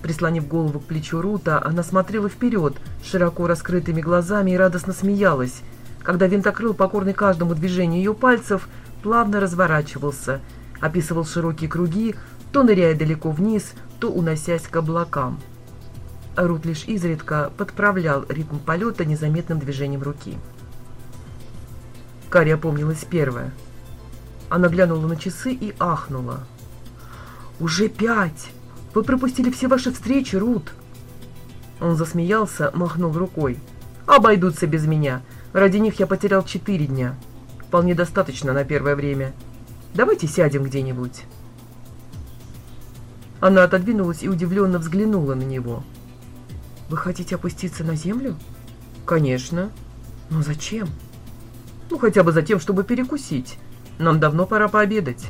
Прислонив голову к плечу Рута, она смотрела вперед, широко раскрытыми глазами и радостно смеялась, когда винтокрыл, покорный каждому движению ее пальцев, плавно разворачивался, описывал широкие круги, то ныряя далеко вниз, то уносясь к облакам. Рут лишь изредка подправлял ритм полета незаметным движением руки. Карри опомнилась первая. Она глянула на часы и ахнула. «Уже пять! Вы пропустили все ваши встречи, Рут!» Он засмеялся, махнул рукой. «Обойдутся без меня. Ради них я потерял четыре дня. Вполне достаточно на первое время. Давайте сядем где-нибудь». Она отодвинулась и удивленно взглянула на него. «Вы хотите опуститься на землю?» «Конечно. Но зачем?» Ну, хотя бы за тем, чтобы перекусить. Нам давно пора пообедать.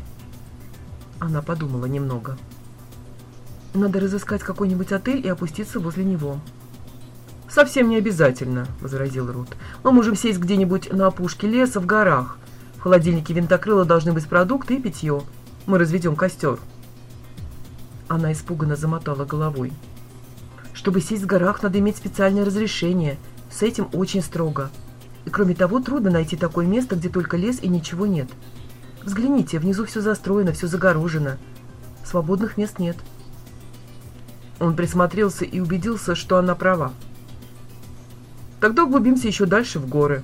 Она подумала немного. Надо разыскать какой-нибудь отель и опуститься возле него. «Совсем не обязательно», — возразил Рут. «Мы можем сесть где-нибудь на опушке леса в горах. В холодильнике винтокрыла должны быть продукты и питье. Мы разведем костер». Она испуганно замотала головой. «Чтобы сесть в горах, надо иметь специальное разрешение. С этим очень строго. И кроме того, трудно найти такое место, где только лес и ничего нет. Взгляните, внизу все застроено, все загорожено. Свободных мест нет. Он присмотрелся и убедился, что она права. Тогда углубимся еще дальше в горы.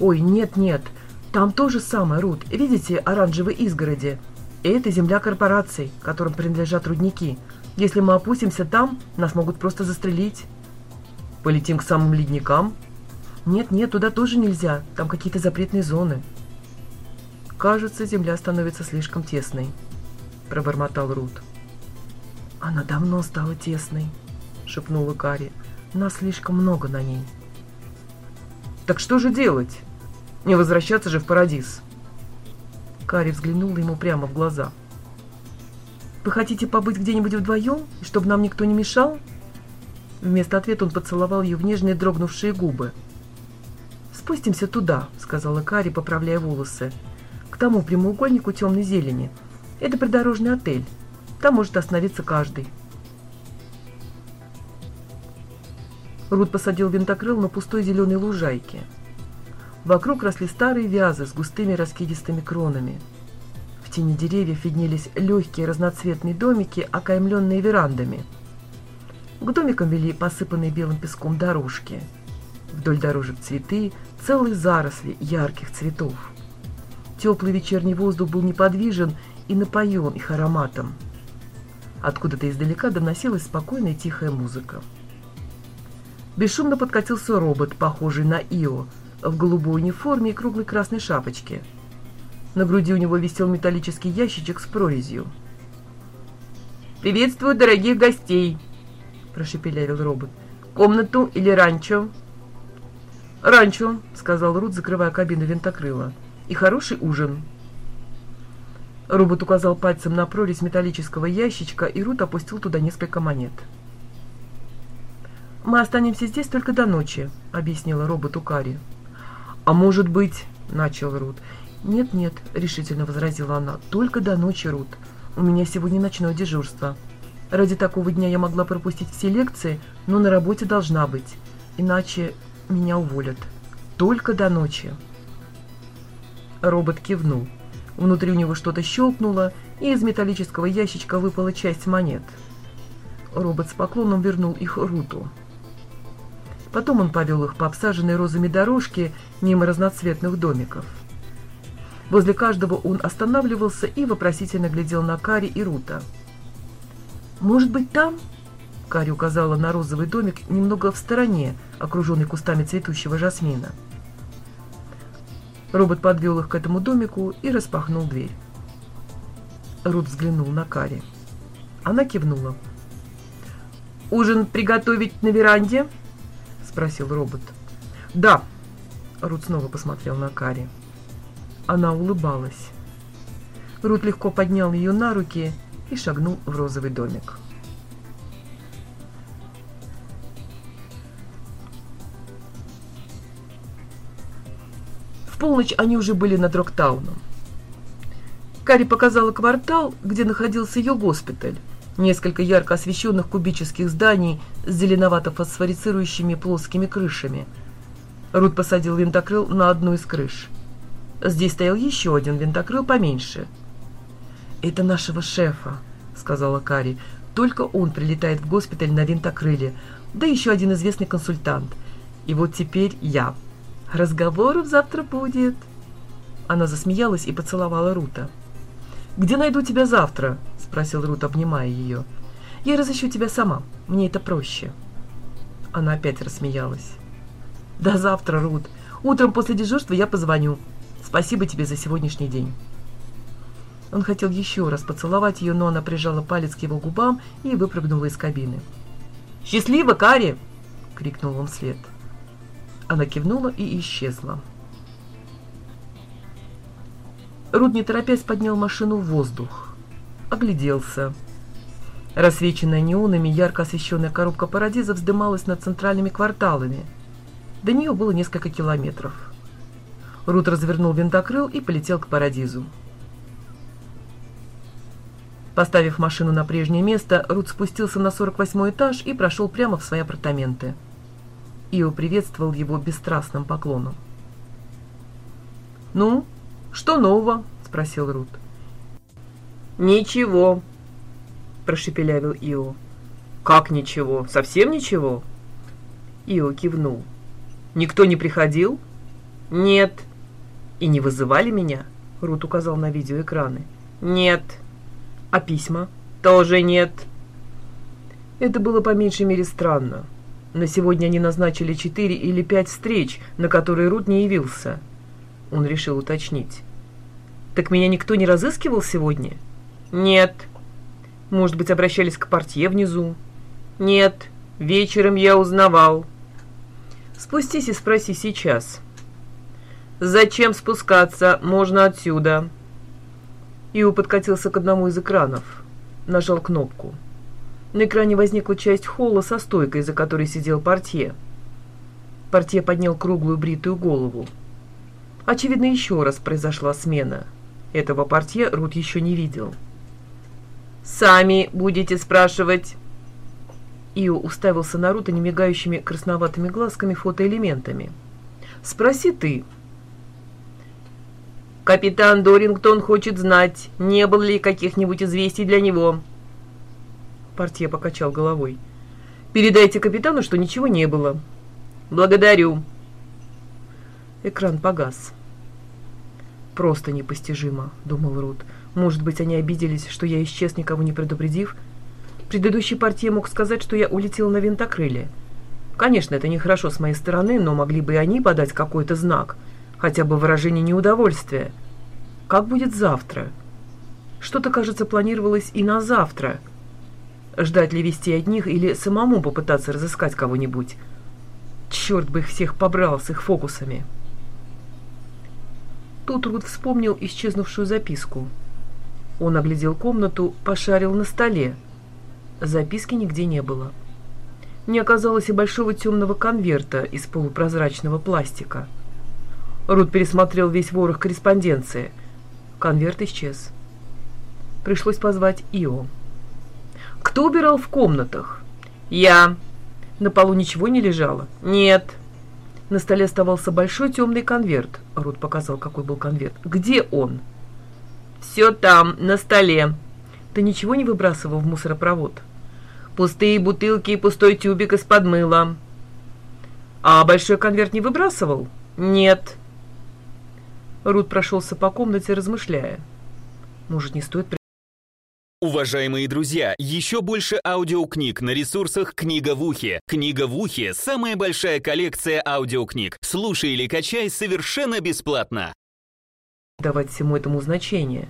Ой, нет-нет, там то же самое, Рут. Видите оранжевые изгороди? И это земля корпораций, которым принадлежат рудники. Если мы опустимся там, нас могут просто застрелить. Полетим к самым ледникам, «Нет, нет, туда тоже нельзя. Там какие-то запретные зоны». «Кажется, земля становится слишком тесной», — пробормотал Рут. «Она давно стала тесной», — шепнула Кари. «Нас слишком много на ней». «Так что же делать? Не возвращаться же в Парадис?» Кари взглянула ему прямо в глаза. «Вы хотите побыть где-нибудь вдвоем, чтобы нам никто не мешал?» Вместо ответа он поцеловал ее в нежные дрогнувшие губы. «Спустимся туда», — сказала Кари, поправляя волосы. «К тому прямоугольнику темной зелени. Это придорожный отель. Там может остановиться каждый». Рут посадил винтокрыл на пустой зеленой лужайке. Вокруг росли старые вязы с густыми раскидистыми кронами. В тени деревьев виднелись легкие разноцветные домики, окаймленные верандами. К домикам вели посыпанные белым песком дорожки. Вдоль дорожек цветы, целые заросли ярких цветов. Теплый вечерний воздух был неподвижен и напоен их ароматом. Откуда-то издалека доносилась спокойная тихая музыка. Бесшумно подкатился робот, похожий на Ио, в голубой униформе и круглой красной шапочке. На груди у него висел металлический ящичек с прорезью. «Приветствую дорогих гостей!» – прошепелявил робот. «Комнату или ранчо?» «Ранчо», — сказал Рут, закрывая кабину винтокрыла. «И хороший ужин». Робот указал пальцем на прорезь металлического ящичка, и Рут опустил туда несколько монет. «Мы останемся здесь только до ночи», — объяснила роботу Кари. «А может быть...» — начал Рут. «Нет-нет», — решительно возразила она, — «только до ночи, Рут. У меня сегодня ночное дежурство. Ради такого дня я могла пропустить все лекции, но на работе должна быть. Иначе меня уволят. Только до ночи. Робот кивнул. Внутри у него что-то щелкнуло, и из металлического ящичка выпала часть монет. Робот с поклоном вернул их Руту. Потом он повел их по обсаженной розами дорожке мимо разноцветных домиков. Возле каждого он останавливался и вопросительно глядел на Кари и Рута. «Может быть, там?» Кари указала на розовый домик немного в стороне, окруженный кустами цветущего жасмина. Робот подвел их к этому домику и распахнул дверь. Рут взглянул на Кари. Она кивнула. «Ужин приготовить на веранде?» — спросил робот. «Да». Рут снова посмотрел на Кари. Она улыбалась. Рут легко поднял ее на руки и шагнул в розовый домик. Полночь они уже были над Роктауном. Кари показала квартал, где находился ее госпиталь. Несколько ярко освещенных кубических зданий с зеленовато-фосфорицирующими плоскими крышами. Рут посадил винтокрыл на одну из крыш. Здесь стоял еще один винтокрыл поменьше. «Это нашего шефа», — сказала Кари. «Только он прилетает в госпиталь на винтокрыле, да еще один известный консультант. И вот теперь я». Разговоров завтра будет. Она засмеялась и поцеловала Рута. «Где найду тебя завтра?» – спросил Рут, обнимая ее. «Я разыщу тебя сама. Мне это проще». Она опять рассмеялась. «До завтра, Рут. Утром после дежурства я позвоню. Спасибо тебе за сегодняшний день». Он хотел еще раз поцеловать ее, но она прижала палец к его губам и выпрыгнула из кабины. «Счастливо, Кари!» — крикнул он вслед. Она кивнула и исчезла. Руд, не торопясь, поднял машину в воздух. Огляделся. Рассвеченная неонами, ярко освещенная коробка парадиза вздымалась над центральными кварталами. До нее было несколько километров. Рут развернул винтокрыл и полетел к парадизу. Поставив машину на прежнее место, Рут спустился на 48 этаж и прошел прямо в свои апартаменты. Ио приветствовал его бесстрастным поклоном. «Ну, что нового?» — спросил Рут. «Ничего», — прошепелявил Ио. «Как ничего? Совсем ничего?» Ио кивнул. «Никто не приходил?» «Нет». «И не вызывали меня?» Рут указал на видеоэкраны. «Нет». «А письма?» «Тоже нет». Это было по меньшей мере странно. На сегодня они назначили четыре или пять встреч, на которые Рут не явился. Он решил уточнить. «Так меня никто не разыскивал сегодня?» «Нет». «Может быть, обращались к портье внизу?» «Нет. Вечером я узнавал». «Спустись и спроси сейчас». «Зачем спускаться? Можно отсюда». Ио подкатился к одному из экранов. Нажал кнопку. На экране возникла часть холла со стойкой, за которой сидел портье. Портье поднял круглую бритую голову. Очевидно, еще раз произошла смена. Этого портье Рут еще не видел. «Сами будете спрашивать?» Ио уставился на Рута немигающими красноватыми глазками фотоэлементами. «Спроси ты». «Капитан Дорингтон хочет знать, не было ли каких-нибудь известий для него», Портье покачал головой. «Передайте капитану, что ничего не было». «Благодарю». Экран погас. «Просто непостижимо», — думал Рут. «Может быть, они обиделись, что я исчез, никого не предупредив? Предыдущий портье мог сказать, что я улетел на винтокрыле. Конечно, это нехорошо с моей стороны, но могли бы и они подать какой-то знак, хотя бы выражение неудовольствия. Как будет завтра? Что-то, кажется, планировалось и на завтра. Ждать ли вести от них или самому попытаться разыскать кого-нибудь? Черт бы их всех побрал с их фокусами. Тут Рут вспомнил исчезнувшую записку. Он оглядел комнату, пошарил на столе. Записки нигде не было. Не оказалось и большого темного конверта из полупрозрачного пластика. Рут пересмотрел весь ворох корреспонденции. Конверт исчез. Пришлось позвать Ио. «Кто убирал в комнатах?» «Я». На полу ничего не лежало? «Нет». На столе оставался большой темный конверт. Рут показал, какой был конверт. «Где он?» «Все там, на столе». «Ты ничего не выбрасывал в мусоропровод?» «Пустые бутылки и пустой тюбик из-под мыла». «А большой конверт не выбрасывал?» «Нет». Рут прошелся по комнате, размышляя. «Может, не стоит Уважаемые друзья, еще больше аудиокниг на ресурсах «Книга в ухе». «Книга в ухе» — самая большая коллекция аудиокниг. Слушай или качай совершенно бесплатно. Давать всему этому значение.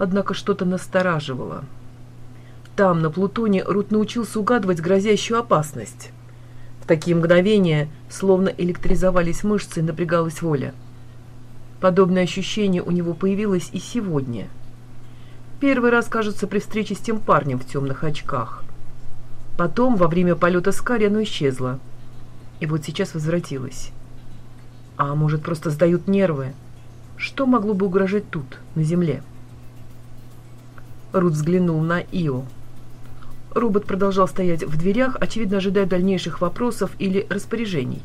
Однако что-то настораживало. Там, на Плутоне, Рут научился угадывать грозящую опасность. В такие мгновения словно электризовались мышцы и напрягалась воля. Подобное ощущение у него появилось и сегодня — Первый раз, кажется, при встрече с тем парнем в темных очках. Потом, во время полета с Карри, оно исчезло. И вот сейчас возвратилось. А может, просто сдают нервы? Что могло бы угрожать тут, на земле? Рут взглянул на Ио. Робот продолжал стоять в дверях, очевидно, ожидая дальнейших вопросов или распоряжений.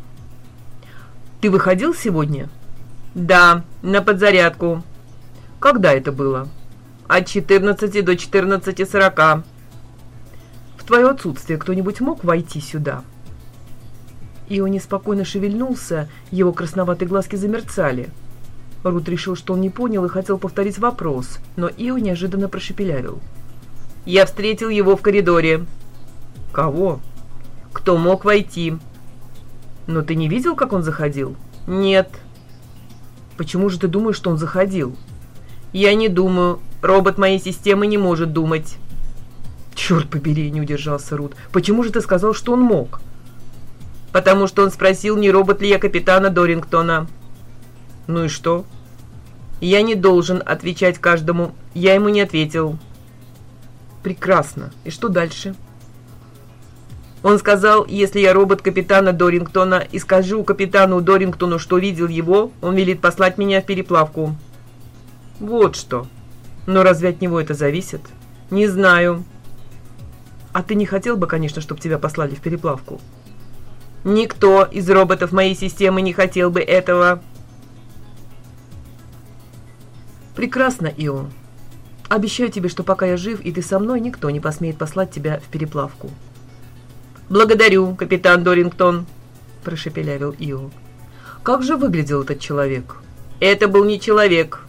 «Ты выходил сегодня?» «Да, на подзарядку». «Когда это было?» От 14 до 14.40. В твое отсутствие кто-нибудь мог войти сюда?» Ио неспокойно шевельнулся, его красноватые глазки замерцали. Рут решил, что он не понял и хотел повторить вопрос, но Ио неожиданно прошепелявил. «Я встретил его в коридоре». «Кого?» «Кто мог войти?» «Но ты не видел, как он заходил?» «Нет». «Почему же ты думаешь, что он заходил?» «Я не думаю. Робот моей системы не может думать». «Черт побери!» — не удержался Рут. «Почему же ты сказал, что он мог?» «Потому что он спросил, не робот ли я капитана Дорингтона». «Ну и что?» «Я не должен отвечать каждому. Я ему не ответил». «Прекрасно. И что дальше?» Он сказал, если я робот капитана Дорингтона и скажу капитану Дорингтону, что видел его, он велит послать меня в переплавку. Вот что. Но разве от него это зависит? Не знаю. А ты не хотел бы, конечно, чтобы тебя послали в переплавку? Никто из роботов моей системы не хотел бы этого. Прекрасно, Ио. Обещаю тебе, что пока я жив и ты со мной, никто не посмеет послать тебя в переплавку. Благодарю, капитан Дорингтон, прошепелявил Ио. Как же выглядел этот человек? Это был не человек,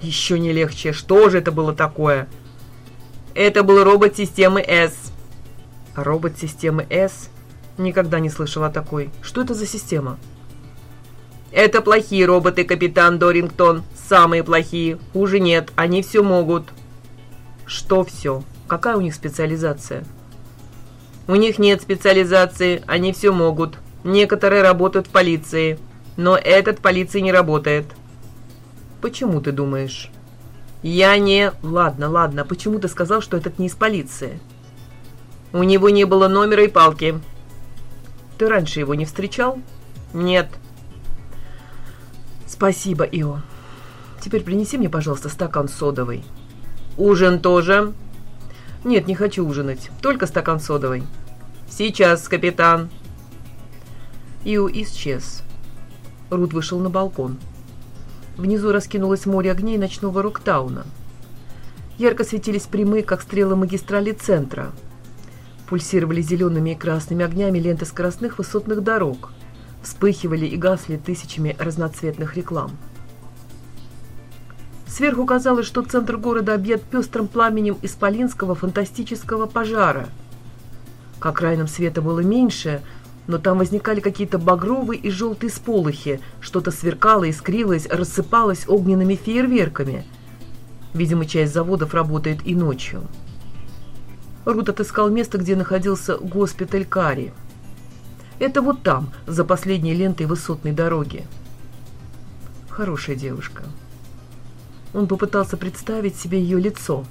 еще не легче. Что же это было такое? Это был робот системы S. Робот системы S? Никогда не слышала о такой. Что это за система? Это плохие роботы, капитан Дорингтон. Самые плохие. Хуже нет. Они все могут. Что все? Какая у них специализация? У них нет специализации. Они все могут. Некоторые работают в полиции. Но этот в полиции не работает. Почему ты думаешь? Я не... Ладно, ладно, почему ты сказал, что этот не из полиции? У него не было номера и палки. Ты раньше его не встречал? Нет. Спасибо, Ио. Теперь принеси мне, пожалуйста, стакан содовой. Ужин тоже? Нет, не хочу ужинать. Только стакан содовой. Сейчас, капитан. Ио исчез. Рут вышел на балкон. Внизу раскинулось море огней ночного Роктауна. Ярко светились прямые, как стрелы магистрали центра. Пульсировали зелеными и красными огнями ленты скоростных высотных дорог. Вспыхивали и гасли тысячами разноцветных реклам. Сверху казалось, что центр города объят пестрым пламенем исполинского фантастического пожара. К окраинам света было меньше, но там возникали какие-то багровые и желтые сполохи, что-то сверкало, искрилось, рассыпалось огненными фейерверками. Видимо, часть заводов работает и ночью. Рут отыскал место, где находился госпиталь Кари. Это вот там, за последней лентой высотной дороги. Хорошая девушка. Он попытался представить себе ее лицо.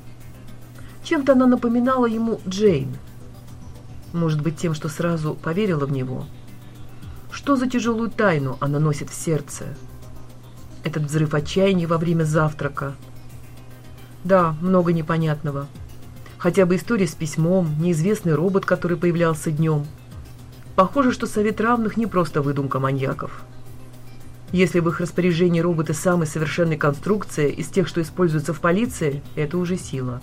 Чем-то она напоминала ему Джейн. Может быть, тем, что сразу поверила в него. Что за тяжелую тайну она носит в сердце? Этот взрыв отчаяния во время завтрака. Да, много непонятного. Хотя бы история с письмом, неизвестный робот, который появлялся днем. Похоже, что совет равных не просто выдумка маньяков. Если в их распоряжении роботы самой совершенной конструкции из тех, что используются в полиции, это уже сила.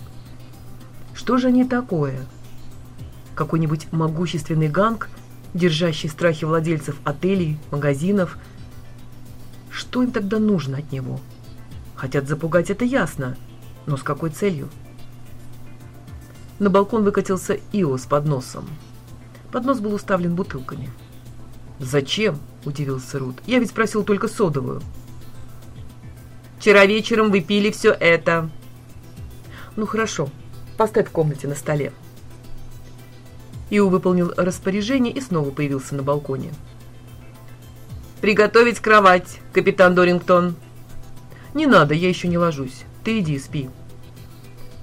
Что же они такое? Какой-нибудь могущественный ганг, держащий страхи владельцев отелей, магазинов? Что им тогда нужно от него? Хотят запугать, это ясно. Но с какой целью? На балкон выкатился Ио с подносом. Поднос был уставлен бутылками. «Зачем?» – удивился Рут. «Я ведь спросил только содовую». «Вчера вечером вы пили все это». «Ну хорошо, поставь в комнате на столе». Ио выполнил распоряжение и снова появился на балконе. «Приготовить кровать, капитан Дорингтон». «Не надо, я еще не ложусь. Ты иди, спи».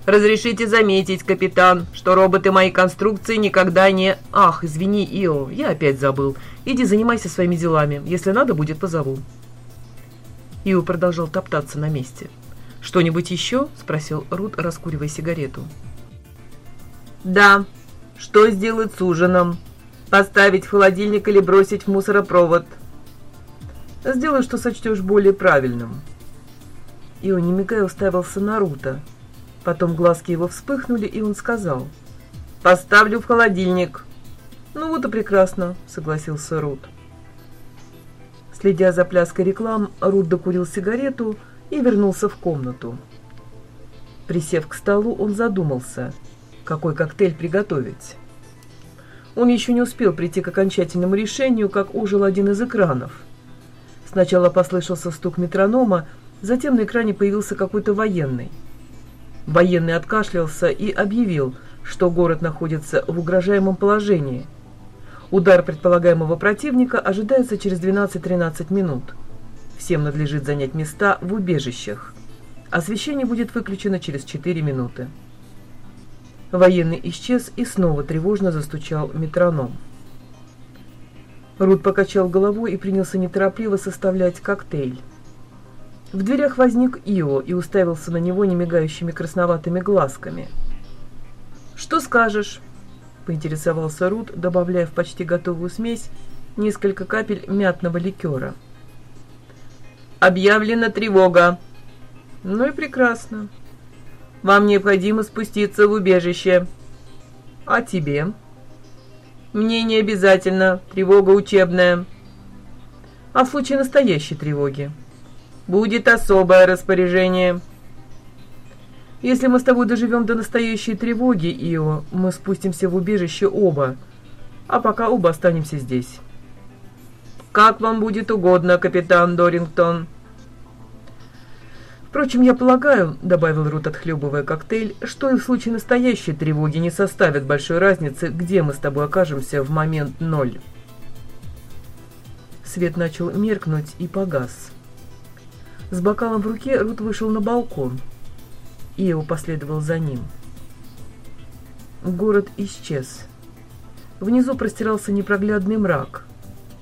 Разрешите заметить, капитан, что роботы моей конструкции никогда не... Ах, извини, Ио, я опять забыл. Иди занимайся своими делами. Если надо, будет позову. Ио продолжал топтаться на месте. «Что-нибудь еще?» – спросил Рут, раскуривая сигарету. «Да. Что сделать с ужином? Поставить в холодильник или бросить в мусоропровод?» «Сделай, что сочтешь более правильным». Ио, не мигая, уставился на Рута – Потом глазки его вспыхнули, и он сказал. «Поставлю в холодильник». «Ну вот и прекрасно», — согласился Рут. Следя за пляской реклам, Рут докурил сигарету и вернулся в комнату. Присев к столу, он задумался, какой коктейль приготовить. Он еще не успел прийти к окончательному решению, как ужил один из экранов. Сначала послышался стук метронома, затем на экране появился какой-то военный. Военный откашлялся и объявил, что город находится в угрожаемом положении. Удар предполагаемого противника ожидается через 12-13 минут. Всем надлежит занять места в убежищах. Освещение будет выключено через 4 минуты. Военный исчез и снова тревожно застучал метроном. Рут покачал головой и принялся неторопливо составлять коктейль. В дверях возник Ио и уставился на него немигающими красноватыми глазками. «Что скажешь?» – поинтересовался Рут, добавляя в почти готовую смесь несколько капель мятного ликера. «Объявлена тревога!» «Ну и прекрасно. Вам необходимо спуститься в убежище». «А тебе?» «Мне не обязательно. Тревога учебная». «А в случае настоящей тревоги?» Будет особое распоряжение. Если мы с тобой доживем до настоящей тревоги, Ио, мы спустимся в убежище оба, а пока оба останемся здесь. Как вам будет угодно, капитан Дорингтон. Впрочем, я полагаю, добавил Рут, отхлебывая коктейль, что и в случае настоящей тревоги не составит большой разницы, где мы с тобой окажемся в момент ноль. Свет начал меркнуть и погас. С бокалом в руке Рут вышел на балкон. Ио последовал за ним. Город исчез. Внизу простирался непроглядный мрак.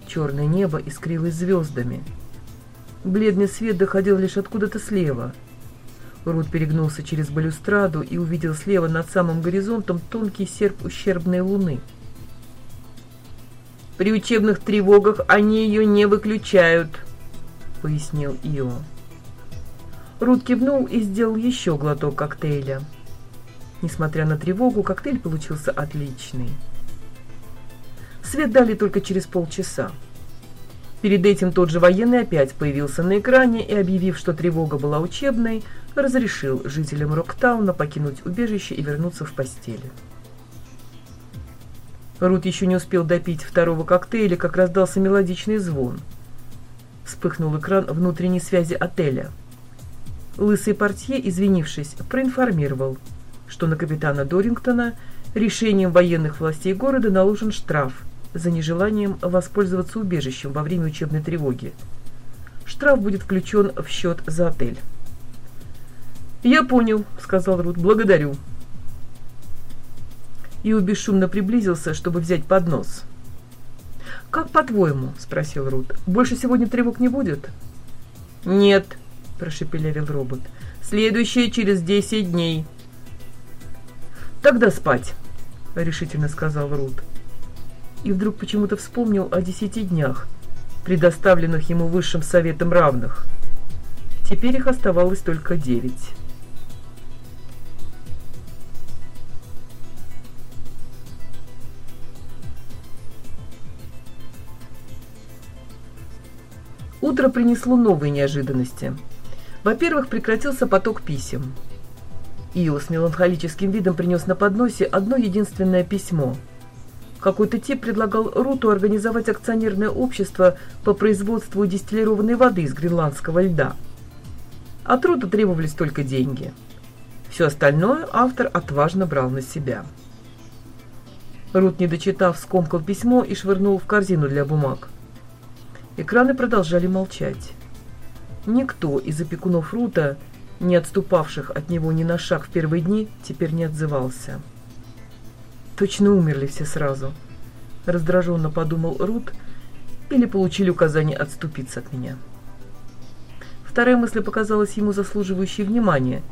Черное небо искрилось звездами. Бледный свет доходил лишь откуда-то слева. Рут перегнулся через балюстраду и увидел слева над самым горизонтом тонкий серп ущербной луны. «При учебных тревогах они ее не выключают», — пояснил Ио. Рут кивнул и сделал еще глоток коктейля. Несмотря на тревогу, коктейль получился отличный. Свет дали только через полчаса. Перед этим тот же военный опять появился на экране и, объявив, что тревога была учебной, разрешил жителям Роктауна покинуть убежище и вернуться в постели. Рут еще не успел допить второго коктейля, как раздался мелодичный звон. Вспыхнул экран внутренней связи отеля. Лысый портье, извинившись, проинформировал, что на капитана Дорингтона решением военных властей города наложен штраф за нежеланием воспользоваться убежищем во время учебной тревоги. Штраф будет включен в счет за отель. «Я понял», — сказал Рут, — «благодарю». Ио бесшумно приблизился, чтобы взять поднос. «Как по-твоему?» – спросил Рут. «Больше сегодня тревог не будет?» «Нет», – прошепелявил робот. «Следующее через десять дней». «Тогда спать», – решительно сказал Рут. И вдруг почему-то вспомнил о десяти днях, предоставленных ему высшим советом равных. Теперь их оставалось только девять. Утро принесло новые неожиданности. Во-первых, прекратился поток писем. Ио с меланхолическим видом принес на подносе одно единственное письмо. Какой-то тип предлагал Руту организовать акционерное общество по производству дистиллированной воды из гренландского льда. От Рута требовались только деньги. Все остальное автор отважно брал на себя. Рут, не дочитав, скомкал письмо и швырнул в корзину для бумаг. Экраны продолжали молчать. Никто из опекунов Рута, не отступавших от него ни на шаг в первые дни, теперь не отзывался. Точно умерли все сразу. Раздраженно подумал Рут, или получили указание отступиться от меня. Вторая мысль показалась ему заслуживающей внимания,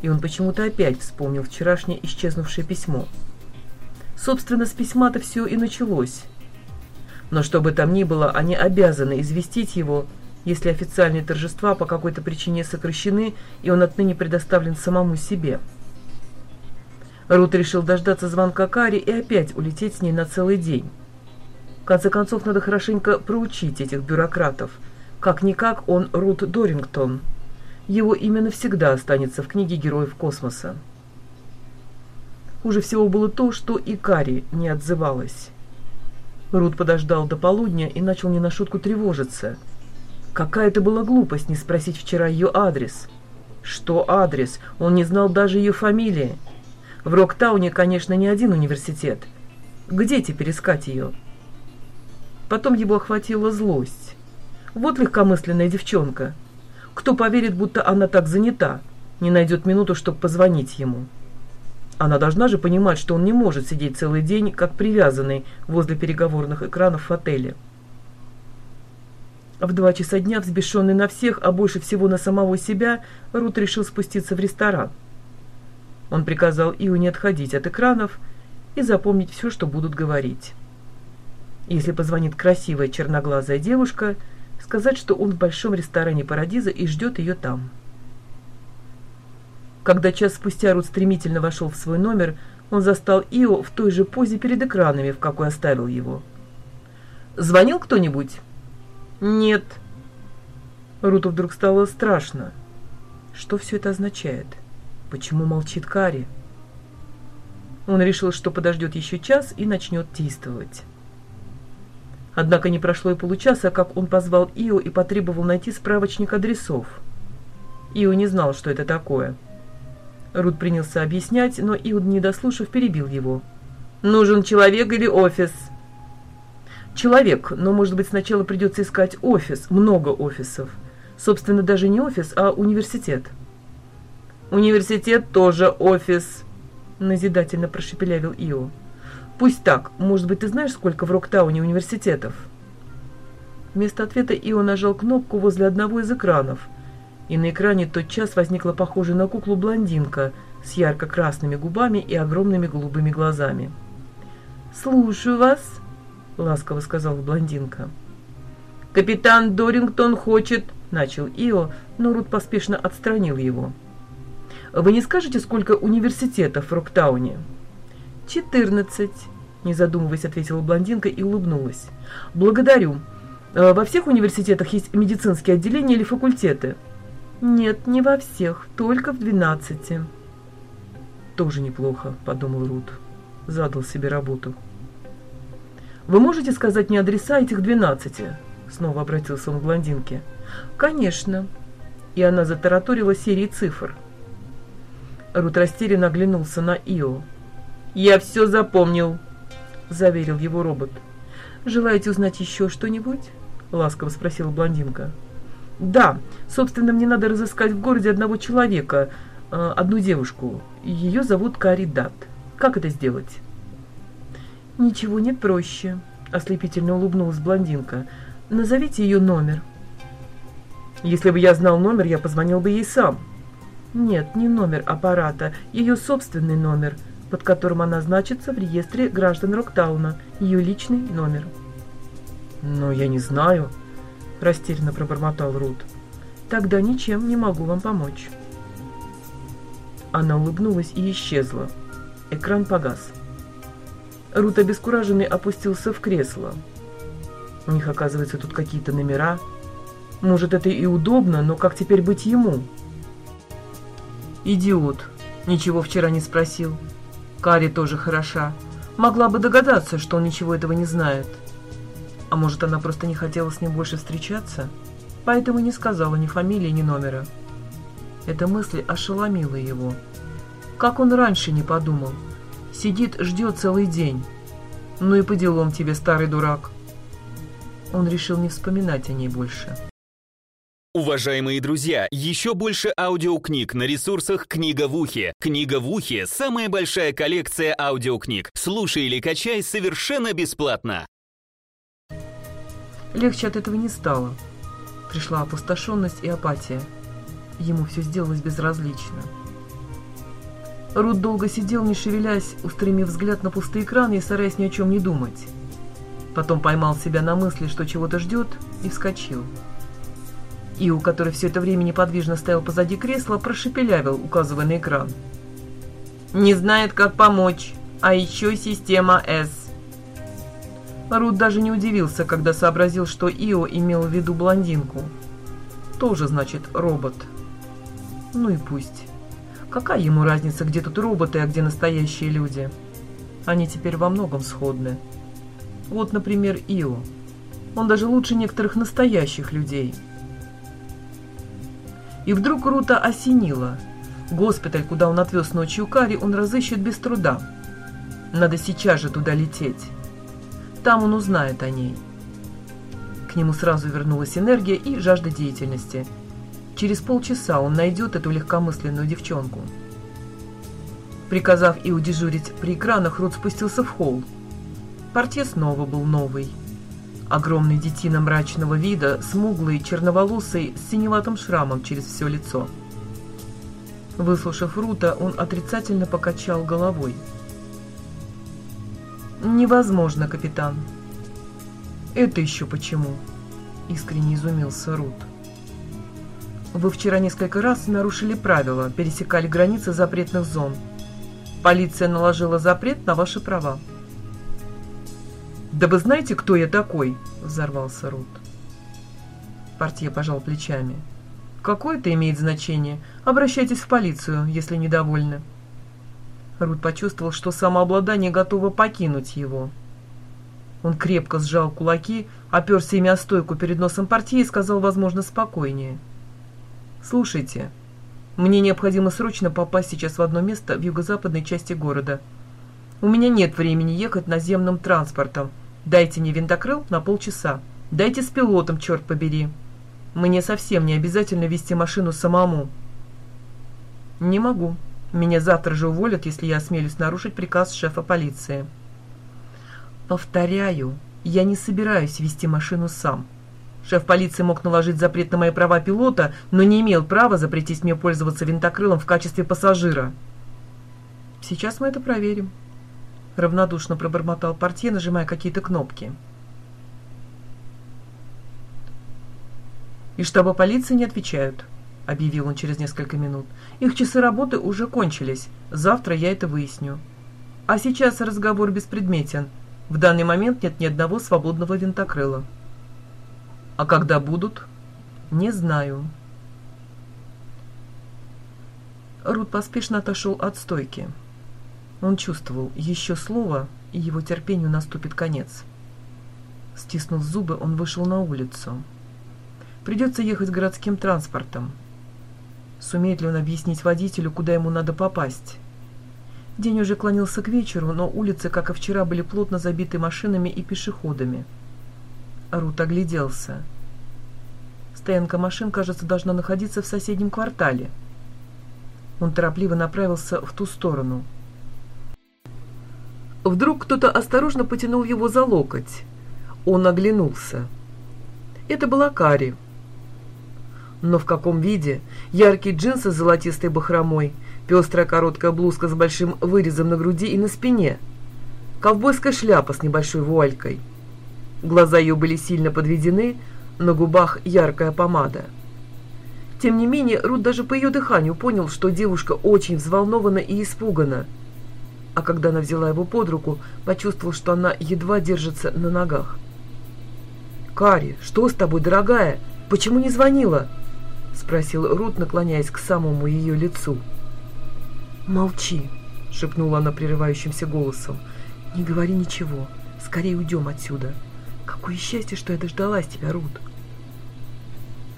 и он почему-то опять вспомнил вчерашнее исчезнувшее письмо. Собственно, с письма-то все и началось – но что бы там ни было, они обязаны известить его, если официальные торжества по какой-то причине сокращены, и он отныне предоставлен самому себе. Рут решил дождаться звонка Кари и опять улететь с ней на целый день. В конце концов, надо хорошенько проучить этих бюрократов. Как-никак он Рут Дорингтон. Его имя навсегда останется в книге героев космоса. Хуже всего было то, что и Кари не отзывалась. Рут подождал до полудня и начал не на шутку тревожиться. Какая это была глупость не спросить вчера ее адрес. Что адрес? Он не знал даже ее фамилии. В Роктауне, конечно, не один университет. Где теперь искать ее? Потом его охватила злость. Вот легкомысленная девчонка. Кто поверит, будто она так занята, не найдет минуту, чтобы позвонить ему. Она должна же понимать, что он не может сидеть целый день, как привязанный, возле переговорных экранов в отеле. В два часа дня, взбешенный на всех, а больше всего на самого себя, Рут решил спуститься в ресторан. Он приказал Иу не отходить от экранов и запомнить все, что будут говорить. Если позвонит красивая черноглазая девушка, сказать, что он в большом ресторане Парадиза и ждет ее там. Когда час спустя Рут стремительно вошел в свой номер, он застал Ио в той же позе перед экранами, в какой оставил его. «Звонил кто-нибудь?» «Нет». Руту вдруг стало страшно. Что все это означает? Почему молчит Кари? Он решил, что подождет еще час и начнет действовать. Однако не прошло и получаса, как он позвал Ио и потребовал найти справочник адресов. Ио не знал, что это такое. Рут принялся объяснять, но Иуд, не дослушав, перебил его. «Нужен человек или офис?» «Человек, но, может быть, сначала придется искать офис, много офисов. Собственно, даже не офис, а университет». «Университет тоже офис», — назидательно прошепелявил Ио. «Пусть так. Может быть, ты знаешь, сколько в Роктауне университетов?» Вместо ответа Ио нажал кнопку возле одного из экранов — и на экране тотчас возникла похожая на куклу блондинка с ярко-красными губами и огромными голубыми глазами. «Слушаю вас», — ласково сказала блондинка. «Капитан Дорингтон хочет...» — начал Ио, но Рут поспешно отстранил его. «Вы не скажете, сколько университетов в Роктауне?» «Четырнадцать», — не задумываясь, ответила блондинка и улыбнулась. «Благодарю. Во всех университетах есть медицинские отделения или факультеты?» «Нет, не во всех, только в двенадцати». «Тоже неплохо», — подумал Рут. Задал себе работу. Вы можете сказать мне адреса этих двенадцати?» Снова обратился он к блондинке. «Конечно». И она затараторила серии цифр. Рут растерянно оглянулся на Ио. «Я все запомнил», — заверил его робот. «Желаете узнать еще что-нибудь?» — ласково спросила блондинка. «Да, собственно, мне надо разыскать в городе одного человека, э, одну девушку. Ее зовут Кари Дат. Как это сделать?» «Ничего не проще», — ослепительно улыбнулась блондинка. «Назовите ее номер». «Если бы я знал номер, я позвонил бы ей сам». «Нет, не номер аппарата, ее собственный номер, под которым она значится в реестре граждан Роктауна, ее личный номер». «Но я не знаю», — растерянно пробормотал Рут. «Тогда ничем не могу вам помочь». Она улыбнулась и исчезла. Экран погас. Рут обескураженный опустился в кресло. У них, оказывается, тут какие-то номера. Может, это и удобно, но как теперь быть ему? Идиот. Ничего вчера не спросил. Кари тоже хороша. Могла бы догадаться, что он ничего этого не знает. А может, она просто не хотела с ним больше встречаться? Поэтому не сказала ни фамилии, ни номера. Эта мысль ошеломила его. Как он раньше не подумал? Сидит, ждет целый день. Ну и по делам тебе, старый дурак. Он решил не вспоминать о ней больше. Уважаемые друзья, еще больше аудиокниг на ресурсах «Книга в ухе». «Книга в ухе» — самая большая коллекция аудиокниг. Слушай или качай совершенно бесплатно. Легче от этого не стало. Пришла опустошенность и апатия. Ему все сделалось безразлично. Рут долго сидел, не шевелясь, устремив взгляд на пустый экран и стараясь ни о чем не думать. Потом поймал себя на мысли, что чего-то ждет, и вскочил. Иу, который все это время неподвижно стоял позади кресла, прошепелявил, указывая на экран. «Не знает, как помочь, а еще система С». Рут даже не удивился, когда сообразил, что Ио имел в виду блондинку. Тоже, значит, робот. Ну и пусть. Какая ему разница, где тут роботы, а где настоящие люди? Они теперь во многом сходны. Вот, например, Ио. Он даже лучше некоторых настоящих людей. И вдруг Рута осенило. Госпиталь, куда он отвез ночью Кари, он разыщет без труда. Надо сейчас же туда лететь. Там он узнает о ней. К нему сразу вернулась энергия и жажда деятельности. Через полчаса он найдет эту легкомысленную девчонку. Приказав и удежурить при экранах, Рут спустился в холл. Портье снова был новый. Огромный детина мрачного вида, смуглый, черноволосый, с синеватым шрамом через все лицо. Выслушав Рута, он отрицательно покачал головой. «Невозможно, капитан». «Это еще почему?» – искренне изумился Рут. «Вы вчера несколько раз нарушили правила, пересекали границы запретных зон. Полиция наложила запрет на ваши права». «Да вы знаете, кто я такой?» – взорвался Рут. Портье пожал плечами. «Какое это имеет значение? Обращайтесь в полицию, если недовольны». Рут почувствовал, что самообладание готово покинуть его. Он крепко сжал кулаки, оперся ими о стойку перед носом партии и сказал, возможно, спокойнее. «Слушайте, мне необходимо срочно попасть сейчас в одно место в юго-западной части города. У меня нет времени ехать наземным транспортом. Дайте мне винтокрыл на полчаса. Дайте с пилотом, черт побери. Мне совсем не обязательно вести машину самому». «Не могу», меня завтра же уволят, если я осмелюсь нарушить приказ шефа полиции. Повторяю, я не собираюсь вести машину сам. Шеф полиции мог наложить запрет на мои права пилота, но не имел права запретить мне пользоваться винтокрылом в качестве пассажира. Сейчас мы это проверим. Равнодушно пробормотал портье, нажимая какие-то кнопки. И штаба полиции не отвечают объявил он через несколько минут. «Их часы работы уже кончились. Завтра я это выясню. А сейчас разговор беспредметен. В данный момент нет ни одного свободного винтокрыла». «А когда будут?» «Не знаю». Рут поспешно отошел от стойки. Он чувствовал, еще слово, и его терпению наступит конец. Стиснув зубы, он вышел на улицу. Придется ехать городским транспортом. Сумеет ли он объяснить водителю, куда ему надо попасть? День уже клонился к вечеру, но улицы, как и вчера, были плотно забиты машинами и пешеходами. Рут огляделся. Стоянка машин, кажется, должна находиться в соседнем квартале. Он торопливо направился в ту сторону. Вдруг кто-то осторожно потянул его за локоть. Он оглянулся. Это была Кари. Но в каком виде? Яркие джинсы с золотистой бахромой, пестрая короткая блузка с большим вырезом на груди и на спине, ковбойская шляпа с небольшой вуалькой. Глаза ее были сильно подведены, на губах яркая помада. Тем не менее, Рут даже по ее дыханию понял, что девушка очень взволнована и испугана. А когда она взяла его под руку, почувствовал, что она едва держится на ногах. «Кари, что с тобой, дорогая? Почему не звонила?» — спросил Рут, наклоняясь к самому ее лицу. «Молчи», — шепнула она прерывающимся голосом. «Не говори ничего. Скорее уйдем отсюда. Какое счастье, что я дождалась тебя, Рут».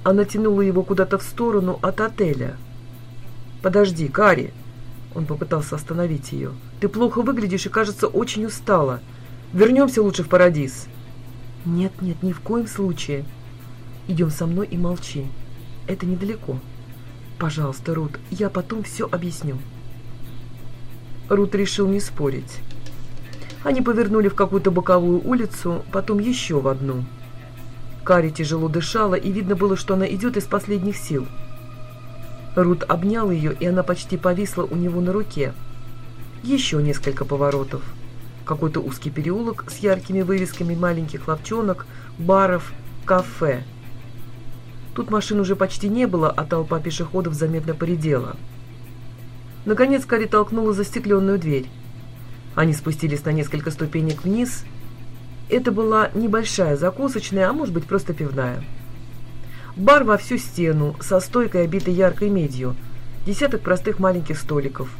Она тянула его куда-то в сторону от отеля. «Подожди, Кари!» Он попытался остановить ее. «Ты плохо выглядишь и, кажется, очень устала. Вернемся лучше в Парадис». «Нет, нет, ни в коем случае. Идем со мной и молчи. Это недалеко. Пожалуйста, Рут, я потом все объясню». Рут решил не спорить. Они повернули в какую-то боковую улицу, потом еще в одну – Кари тяжело дышала, и видно было, что она идет из последних сил. Рут обнял ее, и она почти повисла у него на руке. Еще несколько поворотов. Какой-то узкий переулок с яркими вывесками маленьких ловчонок, баров, кафе. Тут машин уже почти не было, а толпа пешеходов заметно поредела. Наконец Кари толкнула застекленную дверь. Они спустились на несколько ступенек вниз – это была небольшая закусочная, а может быть просто пивная. Бар во всю стену, со стойкой, обитой яркой медью, десяток простых маленьких столиков,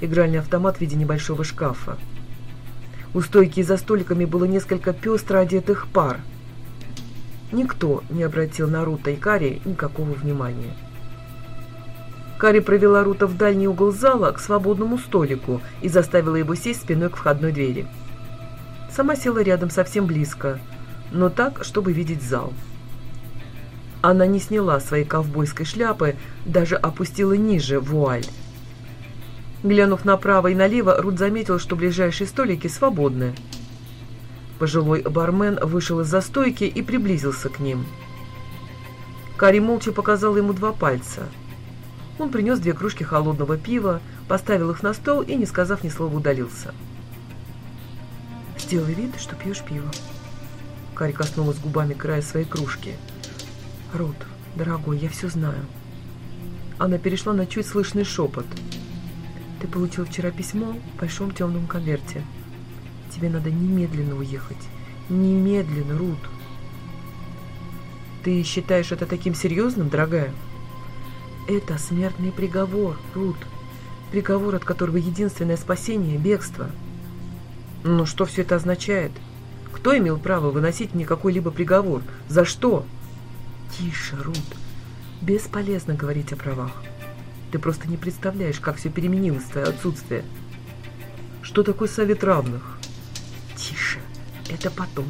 игральный автомат в виде небольшого шкафа. У стойки за столиками было несколько пестро одетых пар. Никто не обратил на Рута и Кари никакого внимания. Кари провела Рута в дальний угол зала к свободному столику и заставила его сесть спиной к входной двери. Сама села рядом совсем близко, но так, чтобы видеть зал. Она не сняла своей ковбойской шляпы, даже опустила ниже вуаль. Глянув направо и налево, Рут заметил, что ближайшие столики свободны. Пожилой бармен вышел из-за стойки и приблизился к ним. Кари молча показал ему два пальца. Он принес две кружки холодного пива, поставил их на стол и, не сказав ни слова, удалился. Сделай вид, что пьешь пиво. Кари коснулась губами края своей кружки. Рут, дорогой, я все знаю. Она перешла на чуть слышный шепот. Ты получил вчера письмо в большом темном конверте. Тебе надо немедленно уехать. Немедленно, Рут. Ты считаешь это таким серьезным, дорогая? Это смертный приговор, Рут. Приговор, от которого единственное спасение – бегство – но что все это означает? Кто имел право выносить мне какой-либо приговор? За что? Тише, Рут. Бесполезно говорить о правах. Ты просто не представляешь, как все переменилось в твое отсутствие. Что такое совет равных? Тише. Это потом.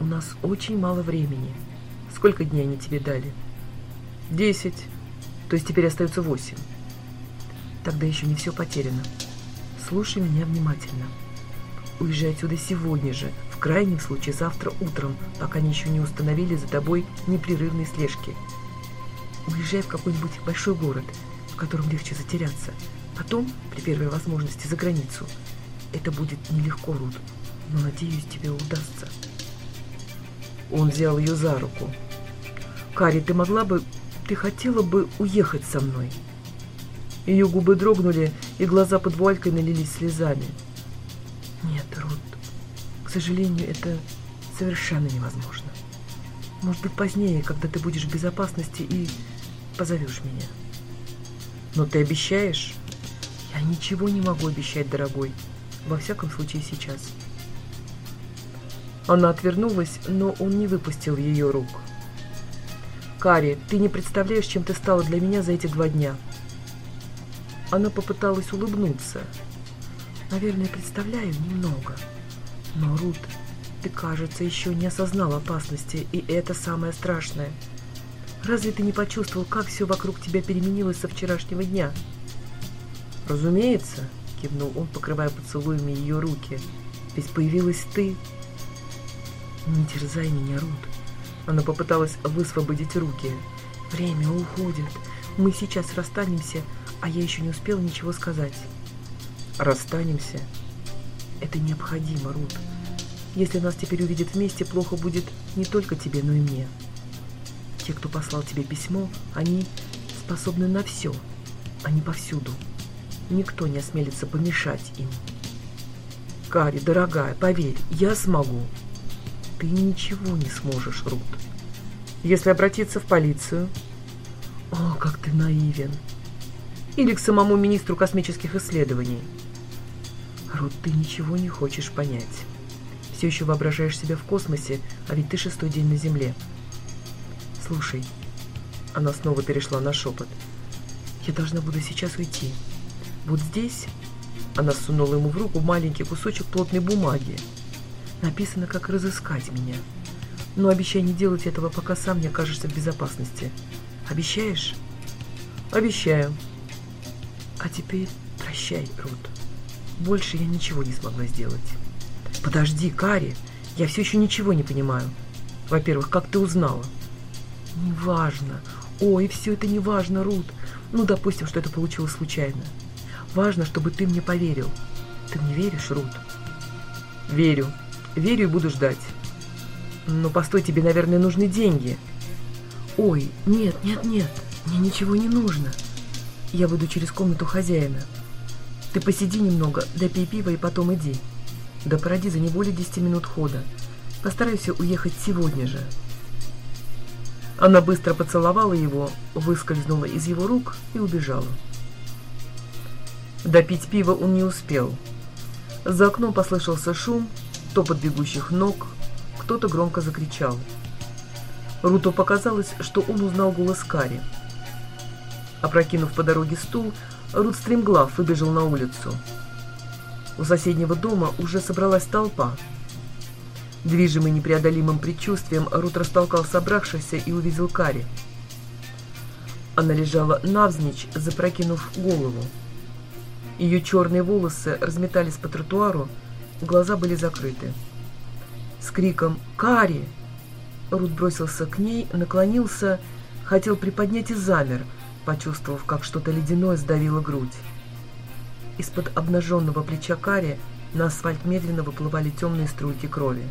У нас очень мало времени. Сколько дней они тебе дали? Десять. То есть теперь остается восемь. Тогда еще не все потеряно. Слушай меня внимательно. Уезжай отсюда сегодня же, в крайнем случае завтра утром, пока они еще не установили за тобой непрерывной слежки. Уезжай в какой-нибудь большой город, в котором легче затеряться. Потом, при первой возможности, за границу. Это будет нелегко, Рут, но, надеюсь, тебе удастся. Он взял ее за руку. «Карри, ты могла бы... Ты хотела бы уехать со мной?» Ее губы дрогнули, и глаза под вуалькой налились слезами. Нет, Рут, к сожалению, это совершенно невозможно. Может быть, позднее, когда ты будешь в безопасности и позовешь меня. Но ты обещаешь? Я ничего не могу обещать, дорогой. Во всяком случае, сейчас. Она отвернулась, но он не выпустил ее рук. «Кари, ты не представляешь, чем ты стала для меня за эти два дня». Она попыталась улыбнуться. «Наверное, представляю немного. Но, Рут, ты, кажется, еще не осознал опасности, и это самое страшное. Разве ты не почувствовал, как все вокруг тебя переменилось со вчерашнего дня?» «Разумеется», — кивнул он, покрывая поцелуями ее руки. «Ведь появилась ты». «Не терзай меня, Рут». Она попыталась высвободить руки. «Время уходит. Мы сейчас расстанемся, а я еще не успела ничего сказать». «Расстанемся?» «Это необходимо, Рут. Если нас теперь увидят вместе, плохо будет не только тебе, но и мне. Те, кто послал тебе письмо, они способны на все. Они повсюду. Никто не осмелится помешать им. Кари, дорогая, поверь, я смогу ты ничего не сможешь, Рут. Если обратиться в полицию... О, как ты наивен. Или к самому министру космических исследований. Рут, ты ничего не хочешь понять. Все еще воображаешь себя в космосе, а ведь ты шестой день на Земле. Слушай, она снова перешла на шепот. Я должна буду сейчас уйти. Вот здесь она сунула ему в руку маленький кусочек плотной бумаги. Написано, как разыскать меня. Но обещай не делать этого, пока сам не окажешься в безопасности. Обещаешь? Обещаю. А теперь прощай, Рут. Больше я ничего не смогла сделать. Подожди, Кари, я все еще ничего не понимаю. Во-первых, как ты узнала? Неважно. Ой, все это неважно, Рут. Ну, допустим, что это получилось случайно. Важно, чтобы ты мне поверил. Ты мне веришь, Рут? Верю. Верю и буду ждать. Но постой, тебе, наверное, нужны деньги. Ой, нет, нет, нет, мне ничего не нужно. Я буду через комнату хозяина. Ты посиди немного, допей пиво и потом иди. Да породи за не более десяти минут хода. Постарайся уехать сегодня же. Она быстро поцеловала его, выскользнула из его рук и убежала. Допить пиво он не успел. За окном послышался шум, топот бегущих ног, кто-то громко закричал. Руту показалось, что он узнал голос Кари. Опрокинув по дороге стул, Рут стремглав выбежал на улицу. У соседнего дома уже собралась толпа. Движимый непреодолимым предчувствием, Рут растолкал собравшихся и увидел Кари. Она лежала навзничь, запрокинув голову. Ее черные волосы разметались по тротуару, Глаза были закрыты. С криком «Кари!» Рут бросился к ней, наклонился, хотел приподнять и замер, почувствовав, как что-то ледяное сдавило грудь. Из-под обнаженного плеча Кари на асфальт медленно выплывали темные струйки крови.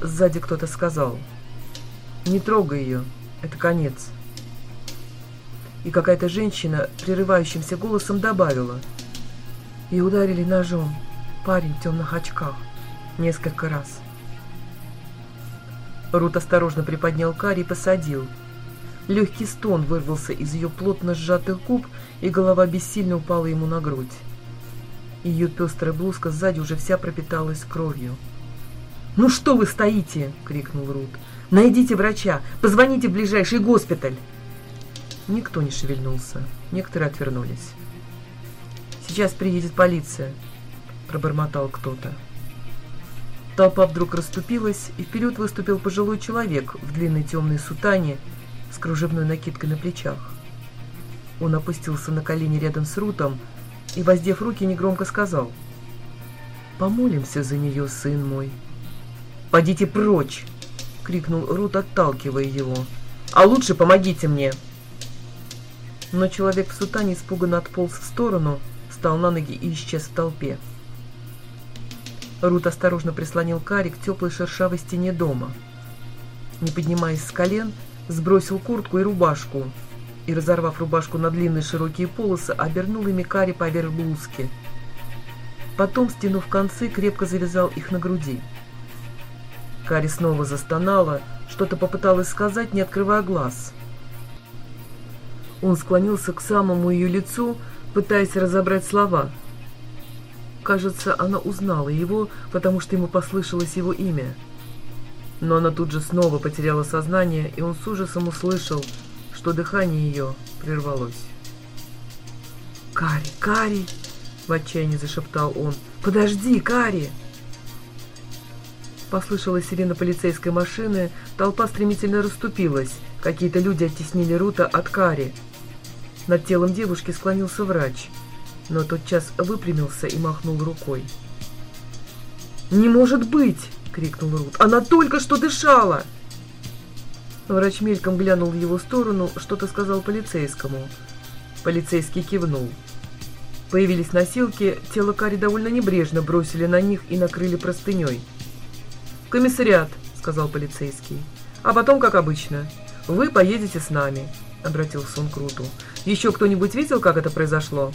Сзади кто-то сказал «Не трогай ее, это конец». И какая-то женщина прерывающимся голосом добавила «И ударили ножом» парень в темных очках. Несколько раз. Рут осторожно приподнял Кари и посадил. Легкий стон вырвался из ее плотно сжатых губ, и голова бессильно упала ему на грудь. Ее пестрая блузка сзади уже вся пропиталась кровью. «Ну что вы стоите?» — крикнул Рут. «Найдите врача! Позвоните в ближайший госпиталь!» Никто не шевельнулся. Некоторые отвернулись. «Сейчас приедет полиция», пробормотал кто-то. Толпа вдруг расступилась, и вперед выступил пожилой человек в длинной темной сутане с кружевной накидкой на плечах. Он опустился на колени рядом с Рутом и, воздев руки, негромко сказал «Помолимся за нее, сын мой». «Подите прочь!» — крикнул Рут, отталкивая его. «А лучше помогите мне!» Но человек в сутане испуганно отполз в сторону, встал на ноги и исчез в толпе. Рут осторожно прислонил Кари к теплой шершавой стене дома. Не поднимаясь с колен, сбросил куртку и рубашку и, разорвав рубашку на длинные широкие полосы, обернул ими Кари поверх блузки. Потом, стянув концы, крепко завязал их на груди. Кари снова застонала, что-то попыталась сказать, не открывая глаз. Он склонился к самому ее лицу, пытаясь разобрать слова – Кажется, она узнала его, потому что ему послышалось его имя. Но она тут же снова потеряла сознание, и он с ужасом услышал, что дыхание ее прервалось. «Кари, Кари!» — в отчаянии зашептал он. «Подожди, Кари!» Послышалась сирена полицейской машины, толпа стремительно расступилась. Какие-то люди оттеснили Рута от Кари. Над телом девушки склонился врач, но тотчас выпрямился и махнул рукой. «Не может быть!» — крикнул Рут. «Она только что дышала!» Врач мельком глянул в его сторону, что-то сказал полицейскому. Полицейский кивнул. Появились носилки, тело Кари довольно небрежно бросили на них и накрыли простыней комиссариат», — сказал полицейский. «А потом, как обычно, вы поедете с нами», — обратился он к Руту. «Еще кто-нибудь видел, как это произошло?»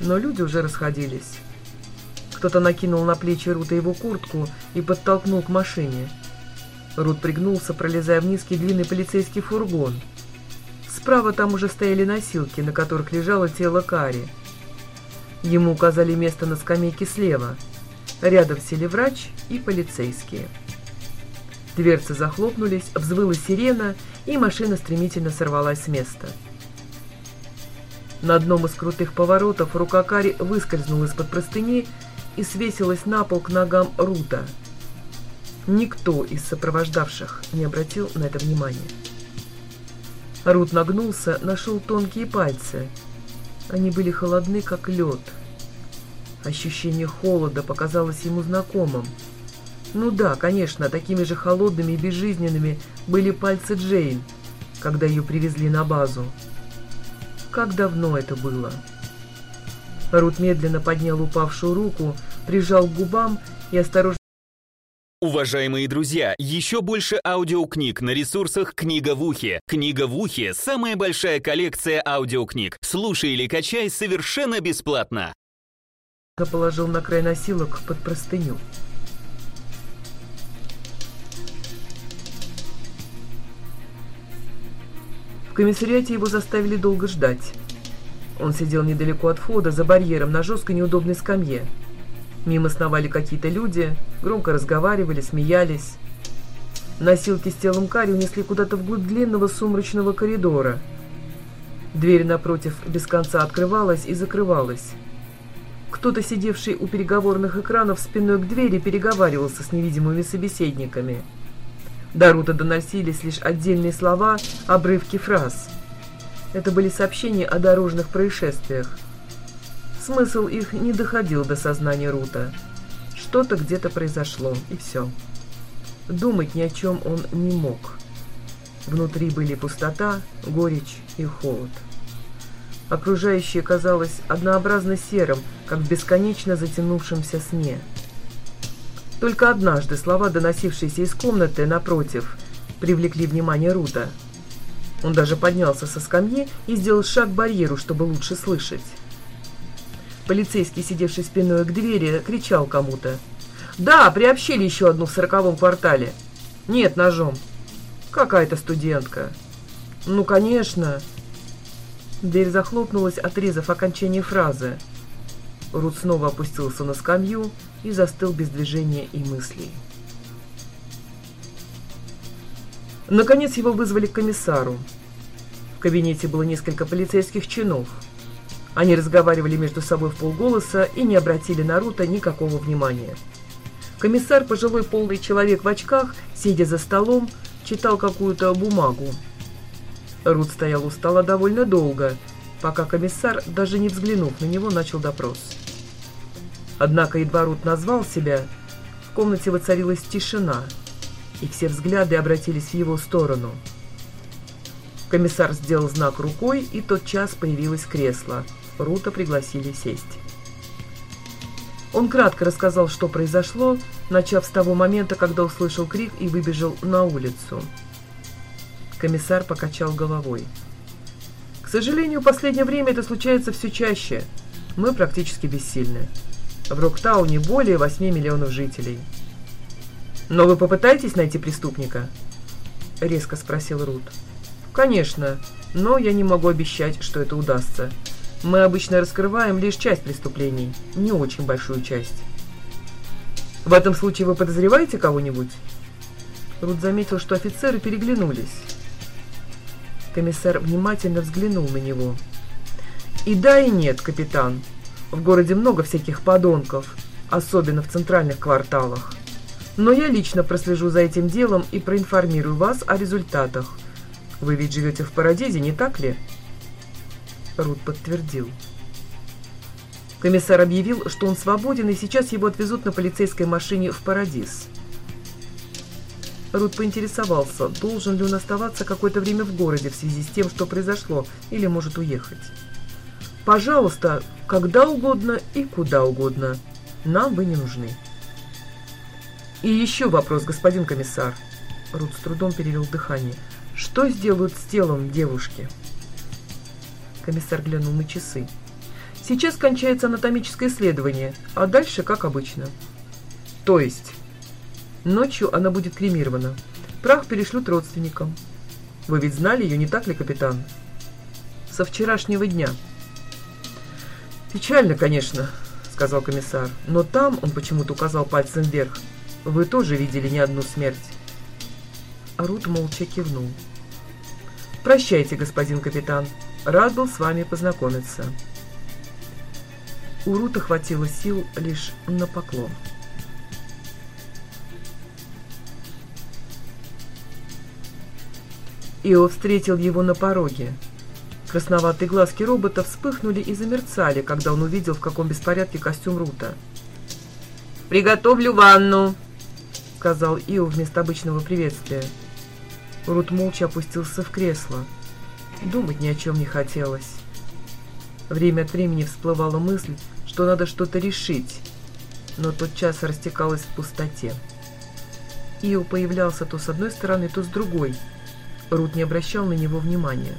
Но люди уже расходились. Кто-то накинул на плечи Рута его куртку и подтолкнул к машине. Рут пригнулся, пролезая в низкий длинный полицейский фургон. Справа там уже стояли носилки, на которых лежало тело Кари. Ему указали место на скамейке слева — Рядом сели врач и полицейские. Дверцы захлопнулись, взвыла сирена, и машина стремительно сорвалась с места. На одном из крутых поворотов рука Кари выскользнула из-под простыни и свесилась на пол к ногам Рута. Никто из сопровождавших не обратил на это внимания. Рут нагнулся, нашел тонкие пальцы. Они были холодны, как лед – Ощущение холода показалось ему знакомым. Ну да, конечно, такими же холодными и безжизненными были пальцы Джейн, когда ее привезли на базу. Как давно это было? Рут медленно поднял упавшую руку, прижал к губам и осторожно Уважаемые друзья, еще больше аудиокниг на ресурсах «Книга в ухе». «Книга в ухе» — самая большая коллекция аудиокниг. Слушай или качай совершенно бесплатно положил на край носилок под простыню. В комиссариате его заставили долго ждать. Он сидел недалеко от входа, за барьером, на жесткой неудобной скамье. Мимо сновали какие-то люди, громко разговаривали, смеялись. Носилки с телом Кари унесли куда-то вглубь длинного сумрачного коридора. Дверь напротив без конца открывалась и закрывалась. Кто-то, сидевший у переговорных экранов спиной к двери, переговаривался с невидимыми собеседниками. До Рута доносились лишь отдельные слова, обрывки фраз. Это были сообщения о дорожных происшествиях. Смысл их не доходил до сознания Рута. Что-то где-то произошло, и все. Думать ни о чем он не мог. Внутри были пустота, горечь и холод. Окружающее казалось однообразно серым, как в бесконечно затянувшемся сне. Только однажды слова, доносившиеся из комнаты напротив, привлекли внимание Рута. Он даже поднялся со скамьи и сделал шаг к барьеру, чтобы лучше слышать. Полицейский, сидевший спиной к двери, кричал кому-то. «Да, приобщили еще одну в сороковом квартале». «Нет, ножом». «Какая-то студентка». «Ну, конечно». Дверь захлопнулась, отрезав окончание фразы. Рут снова опустился на скамью и застыл без движения и мыслей. Наконец его вызвали к комиссару. В кабинете было несколько полицейских чинов. Они разговаривали между собой в полголоса и не обратили на Рута никакого внимания. Комиссар, пожилой полный человек в очках, сидя за столом, читал какую-то бумагу. Рут стоял у стола довольно долго, пока комиссар, даже не взглянув на него, начал допрос. Однако едва Рут назвал себя, в комнате воцарилась тишина, и все взгляды обратились в его сторону. Комиссар сделал знак рукой, и тот час появилось кресло. Рута пригласили сесть. Он кратко рассказал, что произошло, начав с того момента, когда услышал крик и выбежал на улицу. Комиссар покачал головой. К сожалению, в последнее время это случается все чаще. Мы практически бессильны. В Роктауне более 8 миллионов жителей. Но вы попытаетесь найти преступника? Резко спросил Рут. Конечно, но я не могу обещать, что это удастся. Мы обычно раскрываем лишь часть преступлений, не очень большую часть. В этом случае вы подозреваете кого-нибудь? Рут заметил, что офицеры переглянулись. Комиссар внимательно взглянул на него. «И да, и нет, капитан. В городе много всяких подонков, особенно в центральных кварталах. Но я лично прослежу за этим делом и проинформирую вас о результатах. Вы ведь живете в Парадизе, не так ли?» Рут подтвердил. Комиссар объявил, что он свободен, и сейчас его отвезут на полицейской машине в Парадиз. Рут поинтересовался, должен ли он оставаться какое-то время в городе в связи с тем, что произошло, или может уехать. «Пожалуйста, когда угодно и куда угодно. Нам вы не нужны». «И еще вопрос, господин комиссар». Рут с трудом перевел дыхание. «Что сделают с телом девушки?» Комиссар глянул на часы. «Сейчас кончается анатомическое исследование, а дальше как обычно». «То есть?» «Ночью она будет кремирована. Прах перешлют родственникам. Вы ведь знали ее, не так ли, капитан?» «Со вчерашнего дня». «Печально, конечно», — сказал комиссар, «но там, он почему-то указал пальцем вверх, вы тоже видели не одну смерть». Рут молча кивнул. «Прощайте, господин капитан», Рад был с вами познакомиться. У Рута хватило сил лишь на поклон. Ио встретил его на пороге. Красноватые глазки робота вспыхнули и замерцали, когда он увидел, в каком беспорядке костюм Рута. «Приготовлю ванну!» — сказал Ио вместо обычного приветствия. Рут молча опустился в кресло. Думать ни о чем не хотелось. Время от времени всплывала мысль, что надо что-то решить, но тот час растекалась в пустоте. Ио появлялся то с одной стороны, то с другой. Рут не обращал на него внимания.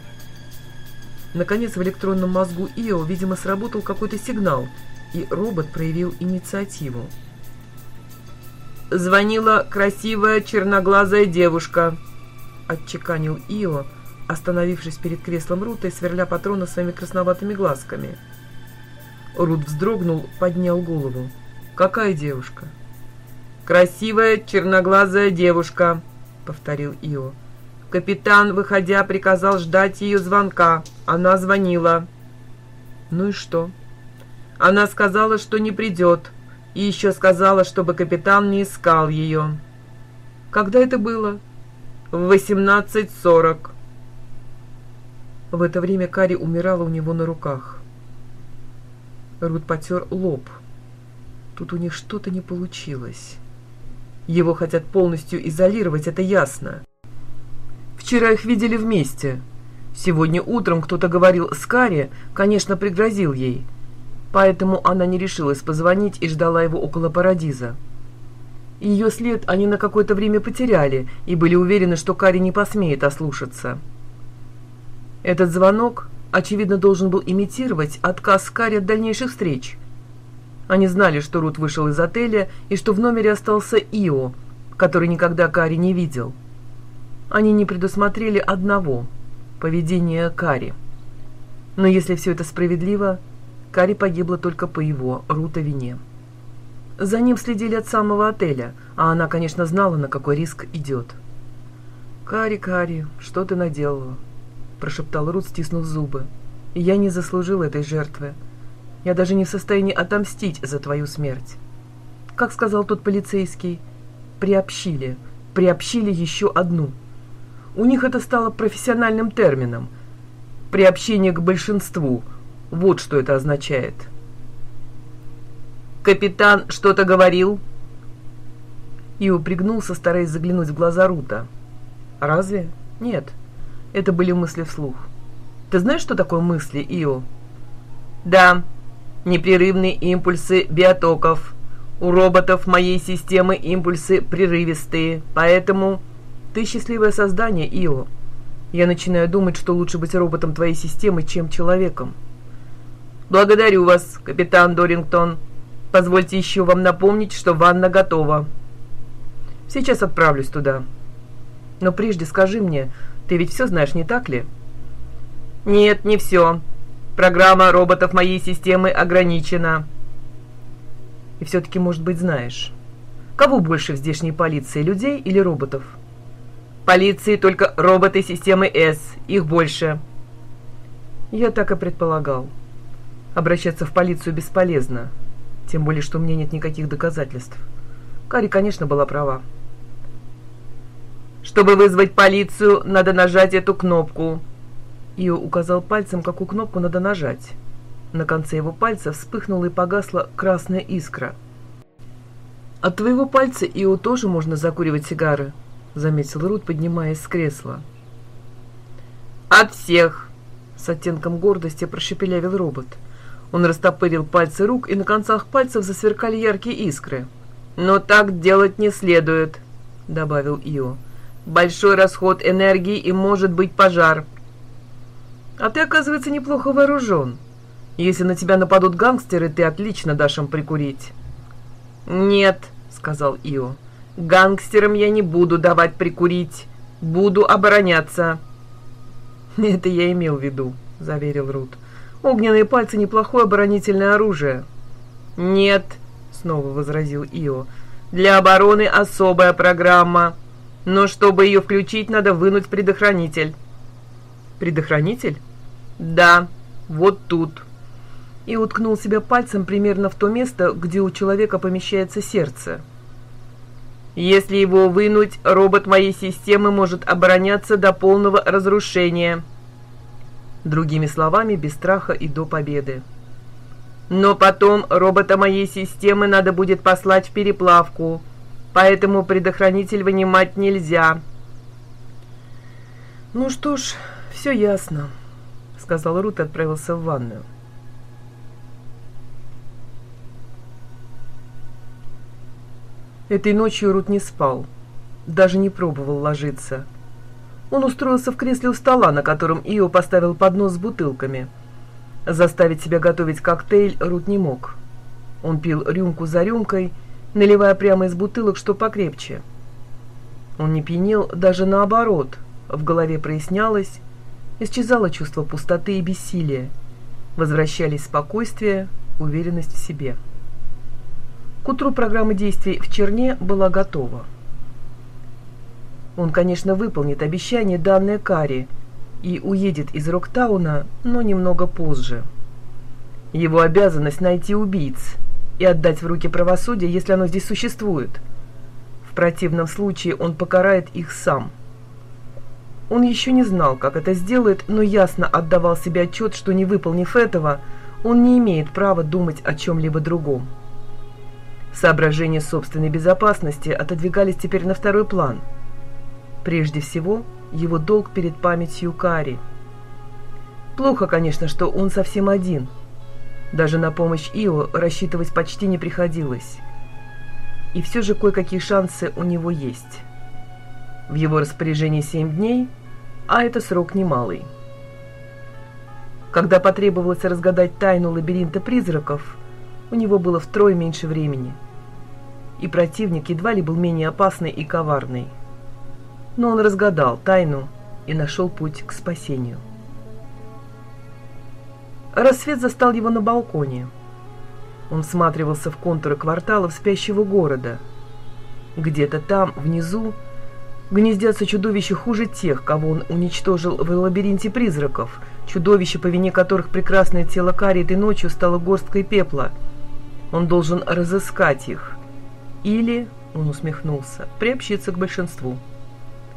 Наконец, в электронном мозгу Ио, видимо, сработал какой-то сигнал, и робот проявил инициативу. «Звонила красивая черноглазая девушка», — отчеканил Ио, — остановившись перед креслом Рута и сверля патрона своими красноватыми глазками. Рут вздрогнул, поднял голову. «Какая девушка?» «Красивая черноглазая девушка», — повторил Ио. «Капитан, выходя, приказал ждать ее звонка. Она звонила». «Ну и что?» «Она сказала, что не придет, и еще сказала, чтобы капитан не искал ее». «Когда это было?» «В восемнадцать сорок». В это время Кари умирала у него на руках. Рут потер лоб. Тут у них что-то не получилось. Его хотят полностью изолировать, это ясно. Вчера их видели вместе. Сегодня утром кто-то говорил с Кари, конечно, пригрозил ей. Поэтому она не решилась позвонить и ждала его около Парадиза. Ее след они на какое-то время потеряли и были уверены, что Кари не посмеет ослушаться. Этот звонок, очевидно, должен был имитировать отказ Карри от дальнейших встреч. Они знали, что Рут вышел из отеля и что в номере остался Ио, который никогда Карри не видел. Они не предусмотрели одного – поведения Карри. Но если все это справедливо, Карри погибла только по его, Рута, вине. За ним следили от самого отеля, а она, конечно, знала, на какой риск идет. «Карри, Карри, что ты наделала?» прошептал Рут, стиснув зубы. «Я не заслужил этой жертвы. Я даже не в состоянии отомстить за твою смерть. Как сказал тот полицейский, приобщили, приобщили еще одну. У них это стало профессиональным термином. Приобщение к большинству. Вот что это означает». «Капитан что-то говорил?» И упрягнулся, стараясь заглянуть в глаза Рута. «Разве? Нет». Это были мысли вслух. Ты знаешь, что такое мысли, Ио? Да, непрерывные импульсы биотоков. У роботов моей системы импульсы прерывистые, поэтому... Ты счастливое создание, Ио. Я начинаю думать, что лучше быть роботом твоей системы, чем человеком. Благодарю вас, капитан Дорингтон. Позвольте еще вам напомнить, что ванна готова. Сейчас отправлюсь туда. Но прежде скажи мне, ты ведь все знаешь, не так ли? Нет, не все. Программа роботов моей системы ограничена. И все-таки, может быть, знаешь, кого больше в здешней полиции, людей или роботов? Полиции только роботы системы С, их больше. Я так и предполагал. Обращаться в полицию бесполезно, тем более, что у меня нет никаких доказательств. Кари, конечно, была права. Чтобы вызвать полицию, надо нажать эту кнопку. Ио указал пальцем, какую кнопку надо нажать. На конце его пальца вспыхнула и погасла красная искра. «От твоего пальца, Ио, тоже можно закуривать сигары», — заметил Рут, поднимаясь с кресла. «От всех!» — с оттенком гордости прошепелявил робот. Он растопырил пальцы рук, и на концах пальцев засверкали яркие искры. «Но так делать не следует», — добавил Ио. «Большой расход энергии и может быть пожар». А ты, оказывается, неплохо вооружен. Если на тебя нападут гангстеры, ты отлично дашь им прикурить. Нет, сказал Ио. Гангстерам я не буду давать прикурить. Буду обороняться. Это я имел в виду, заверил Рут. Огненные пальцы неплохое оборонительное оружие. Нет, снова возразил Ио. Для обороны особая программа. Но чтобы ее включить, надо вынуть предохранитель. Предохранитель? Да, вот тут. И уткнул себя пальцем примерно в то место, где у человека помещается сердце. Если его вынуть, робот моей системы может обороняться до полного разрушения. Другими словами, без страха и до победы. Но потом робота моей системы надо будет послать в переплавку, поэтому предохранитель вынимать нельзя. Ну что ж, «Все ясно», — сказал Рут и отправился в ванную. Этой ночью Рут не спал, даже не пробовал ложиться. Он устроился в кресле у стола, на котором Ио поставил поднос с бутылками. Заставить себя готовить коктейль Рут не мог. Он пил рюмку за рюмкой, наливая прямо из бутылок, что покрепче. Он не пьянел, даже наоборот. В голове прояснялось, Исчезало чувство пустоты и бессилия. Возвращались спокойствие, уверенность в себе. К утру программа действий в Черне была готова. Он, конечно, выполнит обещание, данное Кари, и уедет из Роктауна, но немного позже. Его обязанность найти убийц и отдать в руки правосудия, если оно здесь существует. В противном случае он покарает их сам – он еще не знал, как это сделает, но ясно отдавал себе отчет, что не выполнив этого, он не имеет права думать о чем-либо другом. Соображения собственной безопасности отодвигались теперь на второй план. Прежде всего, его долг перед памятью Кари. Плохо, конечно, что он совсем один. Даже на помощь Ио рассчитывать почти не приходилось. И все же кое-какие шансы у него есть. В его распоряжении семь дней, а это срок немалый. Когда потребовалось разгадать тайну лабиринта призраков, у него было втрое меньше времени. И противник едва ли был менее опасный и коварный. Но он разгадал тайну и нашел путь к спасению. Рассвет застал его на балконе. Он всматривался в контуры кварталов спящего города. Где-то там, внизу, гнездятся чудовища хуже тех, кого он уничтожил в лабиринте призраков, чудовища, по вине которых прекрасное тело Кари этой ночью стало горсткой пепла. Он должен разыскать их. Или, он усмехнулся, приобщиться к большинству.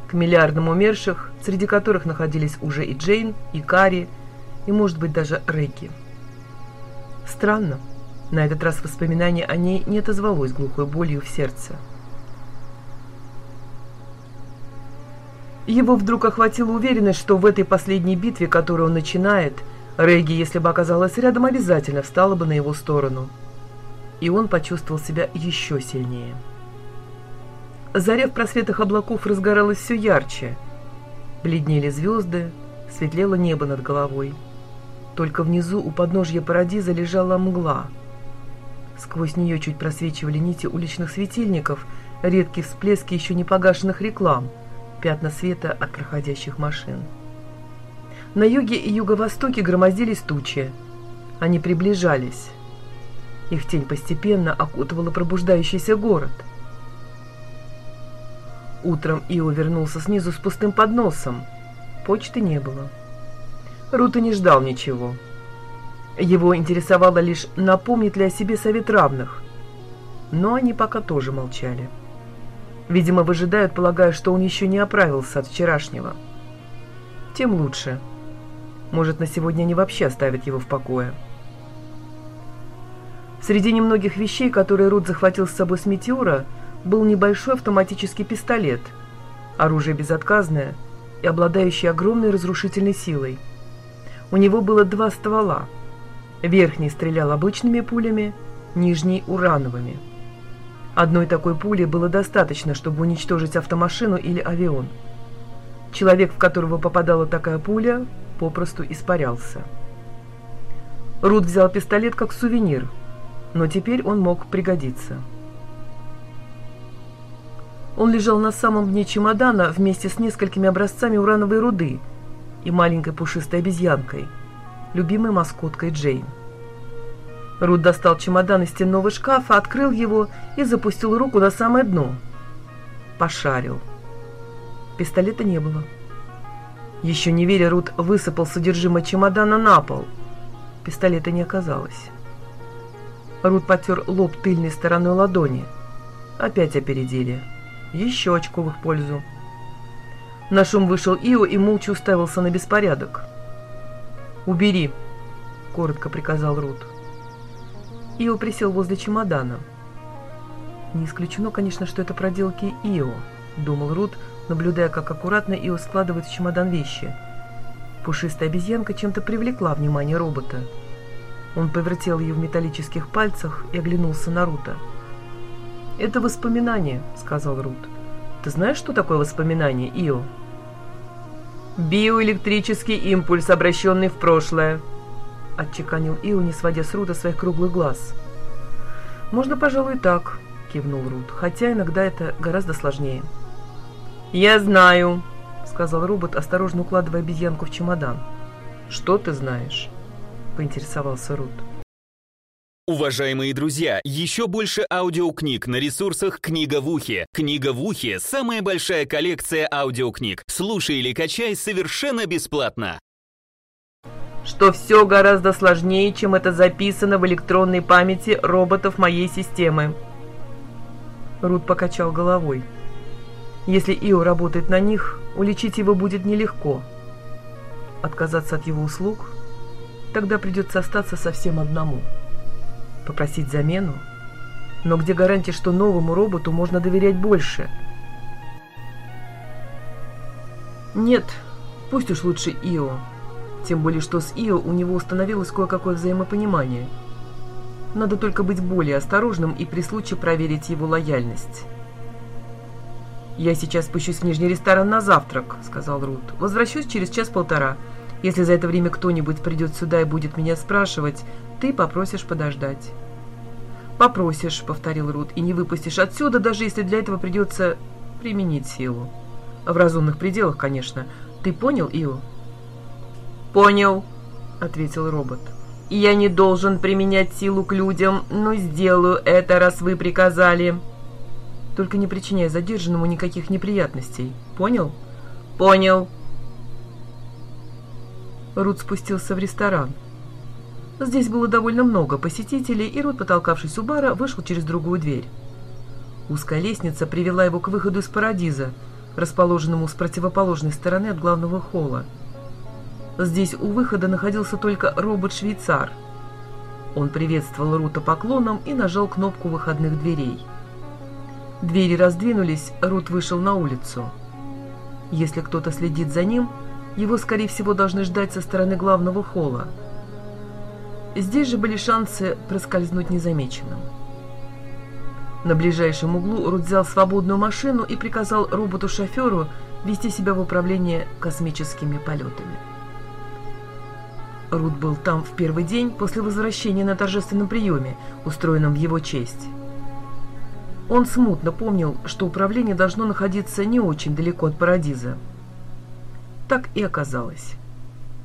К миллиардам умерших, среди которых находились уже и Джейн, и Кари, и, может быть, даже Рекки. Странно, на этот раз воспоминание о ней не отозвалось глухой болью в сердце. Его вдруг охватила уверенность, что в этой последней битве, которую он начинает, Регги, если бы оказалась рядом, обязательно встала бы на его сторону. И он почувствовал себя еще сильнее. Заря в просветах облаков разгоралась все ярче. Бледнели звезды, светлело небо над головой. Только внизу у подножья парадиза лежала мгла. Сквозь нее чуть просвечивали нити уличных светильников, редкие всплески еще не погашенных реклам – пятна света от проходящих машин. На юге и юго-востоке громоздились тучи. Они приближались. Их тень постепенно окутывала пробуждающийся город. Утром Ио вернулся снизу с пустым подносом. Почты не было. Рута не ждал ничего. Его интересовало лишь, напомнит ли о себе совет равных. Но они пока тоже молчали. Видимо, выжидают, полагая, что он еще не оправился от вчерашнего. Тем лучше. Может, на сегодня они вообще оставят его в покое. Среди немногих вещей, которые Рут захватил с собой с Метеора, был небольшой автоматический пистолет, оружие безотказное и обладающее огромной разрушительной силой. У него было два ствола. Верхний стрелял обычными пулями, нижний – урановыми. Одной такой пули было достаточно, чтобы уничтожить автомашину или авион. Человек, в которого попадала такая пуля, попросту испарялся. Рут взял пистолет как сувенир, но теперь он мог пригодиться. Он лежал на самом дне чемодана вместе с несколькими образцами урановой руды и маленькой пушистой обезьянкой, любимой маскоткой Джейн. Рут достал чемодан из стенного шкафа, открыл его и запустил руку на самое дно. Пошарил. Пистолета не было. Еще не веря, Рут высыпал содержимое чемодана на пол. Пистолета не оказалось. Рут потер лоб тыльной стороной ладони. Опять опередили. Еще очко в их пользу. На шум вышел Ио и молча уставился на беспорядок. «Убери», — коротко приказал Рут. Ио присел возле чемодана. «Не исключено, конечно, что это проделки Ио», — думал Рут, наблюдая, как аккуратно Ио складывает в чемодан вещи. Пушистая обезьянка чем-то привлекла внимание робота. Он повертел ее в металлических пальцах и оглянулся на Рута. «Это воспоминание», — сказал Рут. «Ты знаешь, что такое воспоминание, Ио?» «Биоэлектрический импульс, обращенный в прошлое», — отчеканил Ио, не сводя с Рута своих круглых глаз. «Можно, пожалуй, так», — кивнул Рут, «хотя иногда это гораздо сложнее». «Я знаю», — сказал робот, осторожно укладывая обезьянку в чемодан. «Что ты знаешь?» — поинтересовался Рут. Уважаемые друзья, еще больше аудиокниг на ресурсах «Книга в ухе». «Книга в ухе» — самая большая коллекция аудиокниг. Слушай или качай совершенно бесплатно. Что все гораздо сложнее, чем это записано в электронной памяти роботов моей системы. Рут покачал головой. Если Ио работает на них, уличить его будет нелегко. Отказаться от его услуг? Тогда придется остаться совсем одному попросить замену. Но где гарантия, что новому роботу можно доверять больше? Нет, пусть уж лучше Ио. Тем более, что с Ио у него установилось кое-какое взаимопонимание. Надо только быть более осторожным и при случае проверить его лояльность. «Я сейчас спущусь в нижний ресторан на завтрак», — сказал Рут. «Возвращусь через час-полтора. Если за это время кто-нибудь придет сюда и будет меня спрашивать, ты попросишь подождать. «Попросишь», — повторил Рут, — «и не выпустишь отсюда, даже если для этого придется применить силу. В разумных пределах, конечно. Ты понял, Ио?» «Понял», — ответил робот. «И я не должен применять силу к людям, но сделаю это, раз вы приказали». «Только не причиняй задержанному никаких неприятностей. Понял?» «Понял». Рут спустился в ресторан. Здесь было довольно много посетителей, и Рут, потолкавшись у бара, вышел через другую дверь. Узкая лестница привела его к выходу из парадиза, расположенному с противоположной стороны от главного холла. Здесь у выхода находился только робот-швейцар. Он приветствовал Рута поклоном и нажал кнопку выходных дверей. Двери раздвинулись, Рут вышел на улицу. Если кто-то следит за ним, его, скорее всего, должны ждать со стороны главного холла – Здесь же были шансы проскользнуть незамеченным. На ближайшем углу Рут взял свободную машину и приказал роботу-шоферу вести себя в управление космическими полетами. Рут был там в первый день после возвращения на торжественном приеме, устроенном в его честь. Он смутно помнил, что управление должно находиться не очень далеко от Парадиза. Так и оказалось.